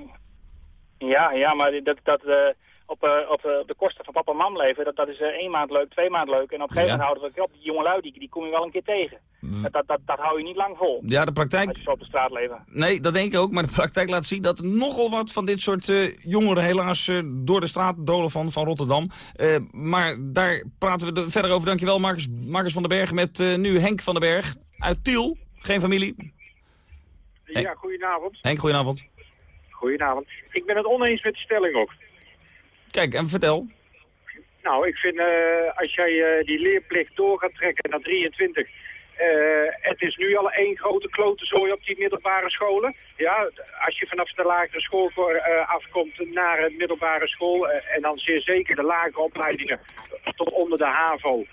Ja, ja, maar dat, dat eh, op, eh, op eh, de kosten van papa en mam leven, dat, dat is eh, één maand leuk, twee maanden leuk. En op een gegeven Ja. moment houden we op. Die jongelui, die, die kom je wel een keer tegen. Dat, dat, dat, dat hou je niet lang vol. Ja, de praktijk... Als je zo op de straat leven. Nee, dat denk ik ook. Maar de praktijk laat zien dat nogal wat van dit soort eh, jongeren helaas eh, door de straat dolen van, van Rotterdam. Eh, maar daar praten we er verder over. Dankjewel, Marcus, Marcus van den Berg. Met eh, nu Henk van den Berg uit Tiel. Geen familie. Ja, goedenavond. Henk, goedenavond. Goedenavond. Ik ben het oneens met de stelling ook. Kijk, en vertel. Nou, ik vind eh, als jij eh, die leerplicht door gaat trekken naar 23... eh, het is nu al één grote klotenzooi op die middelbare scholen. Ja, als je vanaf de lagere school voor, afkomt naar een middelbare school... en dan zeer zeker de lagere opleidingen tot onder de HAVO...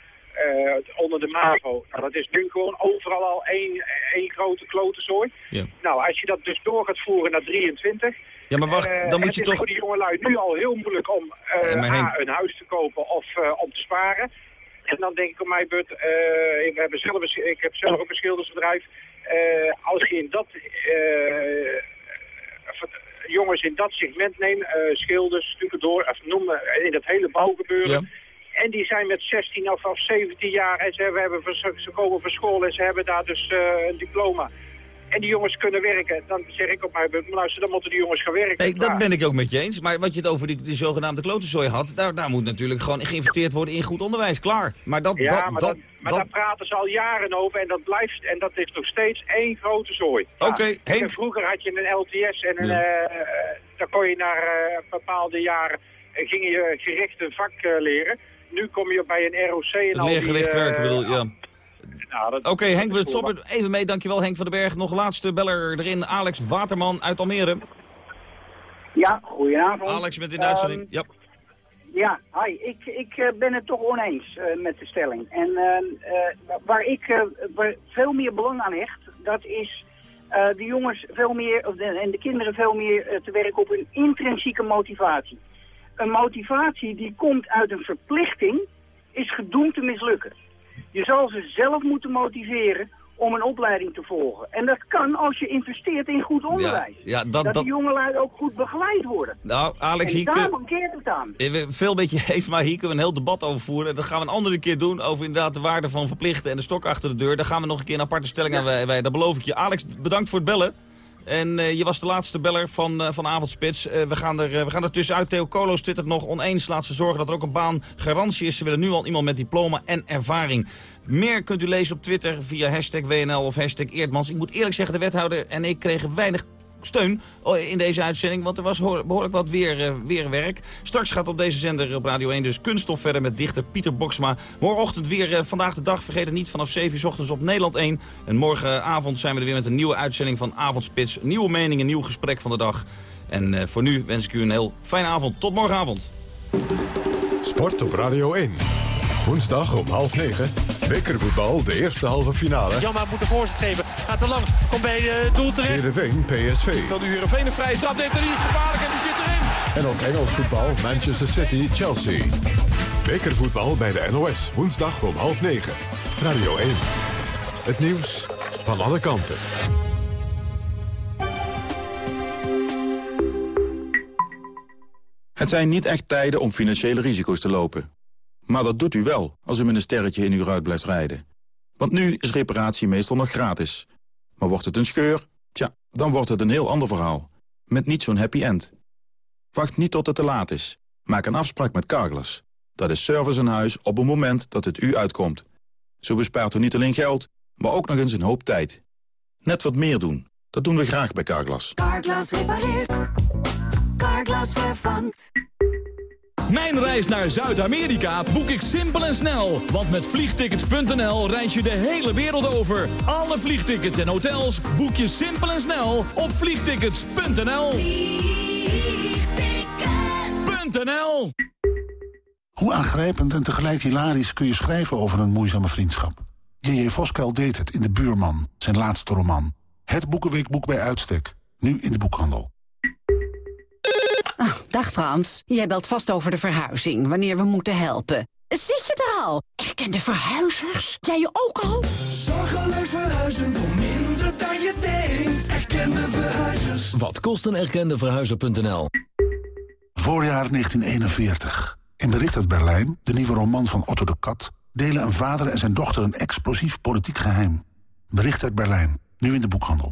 onder de MAVO. Nou, dat is nu gewoon overal al één, één grote klotenzooi. Ja. Nou, als je dat dus door gaat voeren naar 23... Ja, maar wacht, eh, dan moet het je is toch... voor die jongelui nu al heel moeilijk om eh, A, een huis te kopen of eh, om te sparen. En dan denk ik op mij, Bert, eh, we hebben zelf, ik heb zelf ook een schildersbedrijf. Als je in dat, jongens in dat segment neemt, eh, schilders, stucadoor, of noem maar, in dat hele bouwgebeuren. En die zijn met 16 of, of 17 jaar en ze, hebben, ze komen van school en ze hebben daar dus een diploma. En die jongens kunnen werken. Dan zeg ik op mij, Bert, maar luister, dan moeten die jongens gaan werken. Nee, dat ben ik ook met je eens. Maar wat je het over die, die zogenaamde klotenzooi had... Daar, daar moet natuurlijk gewoon geïnvesteerd worden in goed onderwijs. Klaar. Maar dat... Ja, dat, maar, dat, dat, maar dat- daar praten ze al jaren over en dat blijft, en dat is nog steeds één grote zooi. Ja. Oké, Henk. Vroeger had je een LTS en een, Ja. eh, daar kon je naar eh, bepaalde jaren, eh, ging je gericht een vak leren. Nu kom je bij een ROC en het al die... leergericht eh, werk bedoel ja. Oké, Henk, we stoppen even mee. Dankjewel, Henk van den Berg. Nog laatste beller erin. Alex Waterman uit Almere. Ja, goedenavond. Alex met in de uitzending. Ehm, Ja. Ja, hi. Ik, ik eh, ben het toch oneens eh, met de stelling. En eh, waar ik eh, waar veel meer belang aan hecht, dat is eh, de jongens veel meer, of de, en de kinderen veel meer te werken op hun intrinsieke motivatie. Een motivatie die komt uit een verplichting, is gedoemd te mislukken. Je zal ze zelf moeten motiveren om een opleiding te volgen. En dat kan als je investeert in goed onderwijs. ja, dat- dat, dat- die jongelui ook goed begeleid worden. Nou, Alex, en hier daar kun- mankeert het aan. Ben veel met je eens, maar hier kunnen we een heel debat over voeren. Dat gaan we een andere keer doen over inderdaad de waarde van verplichten en de stok achter de deur. Daar gaan we nog een keer een aparte stelling aan wij, dat beloof ik je. Alex, bedankt voor het bellen. En eh, je was de laatste beller van, eh, van Avondspits. Eh, we, gaan er, we gaan er tussenuit. Theo Kolos twittert nog oneens. Laat ze zorgen dat er ook een baan garantie is. Ze willen nu al iemand met diploma en ervaring. Meer kunt u lezen op Twitter via hashtag WNL of hashtag Eerdmans. Ik moet eerlijk zeggen, de wethouder en ik kregen weinig steun oh, in deze uitzending, want er was hoor- behoorlijk wat weer, eh, weerwerk. Straks gaat op deze zender op Radio 1 dus kunststof verder met dichter Pieter Boksma. Morgenochtend weer eh, vandaag de dag, vergeet het niet, vanaf 7 uur 's ochtends op Nederland 1. En morgenavond zijn we er weer met een nieuwe uitzending van Avondspits. Nieuwe mening, een nieuw gesprek van de dag. En eh, voor nu wens ik u een heel fijne avond. Tot morgenavond. Sport op Radio 1. Woensdag om half negen. Bekervoetbal, de eerste halve finale. Jamma moet de voorzet geven. Gaat er langs. Komt bij het doel terecht. Heerenveen, PSV. Kan nu Heerenveen een vrije trap neemt en die is gevaarlijk en die zit erin. En ook Engels voetbal, Manchester City, Chelsea. Bekervoetbal bij de NOS. Woensdag om half negen. Radio 1. Het nieuws van alle kanten. Het zijn niet echt tijden om financiële risico's te lopen. Maar dat doet u wel als u met een sterretje in uw ruit blijft rijden. Want nu is reparatie meestal nog gratis. Maar wordt het een scheur? Tja, dan wordt het een heel ander verhaal. Met niet zo'n happy end. Wacht niet tot het te laat is. Maak een afspraak met Carglass. Dat is service in huis op een moment dat het u uitkomt. Zo bespaart u niet alleen geld, maar ook nog eens een hoop tijd. Net wat meer doen. Dat doen we graag bij Carglass. Carglass repareert. Carglass vervangt. Mijn reis naar Zuid-Amerika boek ik simpel en snel. Want met vliegtickets.nl reis je de hele wereld over. Alle vliegtickets en hotels boek je simpel en snel op vliegtickets.nl. Vliegtickets.nl Hoe aangrijpend en tegelijk hilarisch kun je schrijven over een moeizame vriendschap? J.J. Voskuil deed het in De Buurman, zijn laatste roman. Het boekenweekboek bij uitstek, nu in de boekhandel. Oh, dag Frans, jij belt vast over de verhuizing, wanneer we moeten helpen. Zit je er al? Erkende verhuizers? Jij ook al? Zorgeloos verhuizen voor minder dan je denkt. Erkende verhuizers. Wat kost een erkende verhuizer.nl? Voorjaar 1941. In Bericht uit Berlijn, de nieuwe roman van Otto de Kat... delen een vader en zijn dochter een explosief politiek geheim. Bericht uit Berlijn, nu in de boekhandel.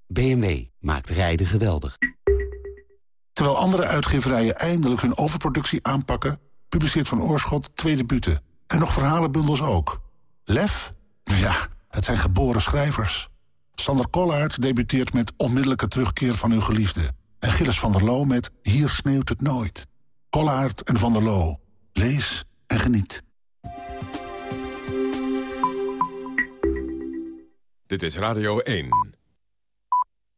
BMW maakt rijden geweldig. Terwijl andere uitgeverijen eindelijk hun overproductie aanpakken... publiceert Van Oorschot twee debuten. En nog verhalenbundels ook. Lef? Ja, het zijn geboren schrijvers. Sander Kollaert debuteert met Onmiddellijke terugkeer van uw geliefde. En Gilles van der Loo met Hier sneeuwt het nooit. Kollaert en van der Loo. Lees en geniet. Dit is Radio 1.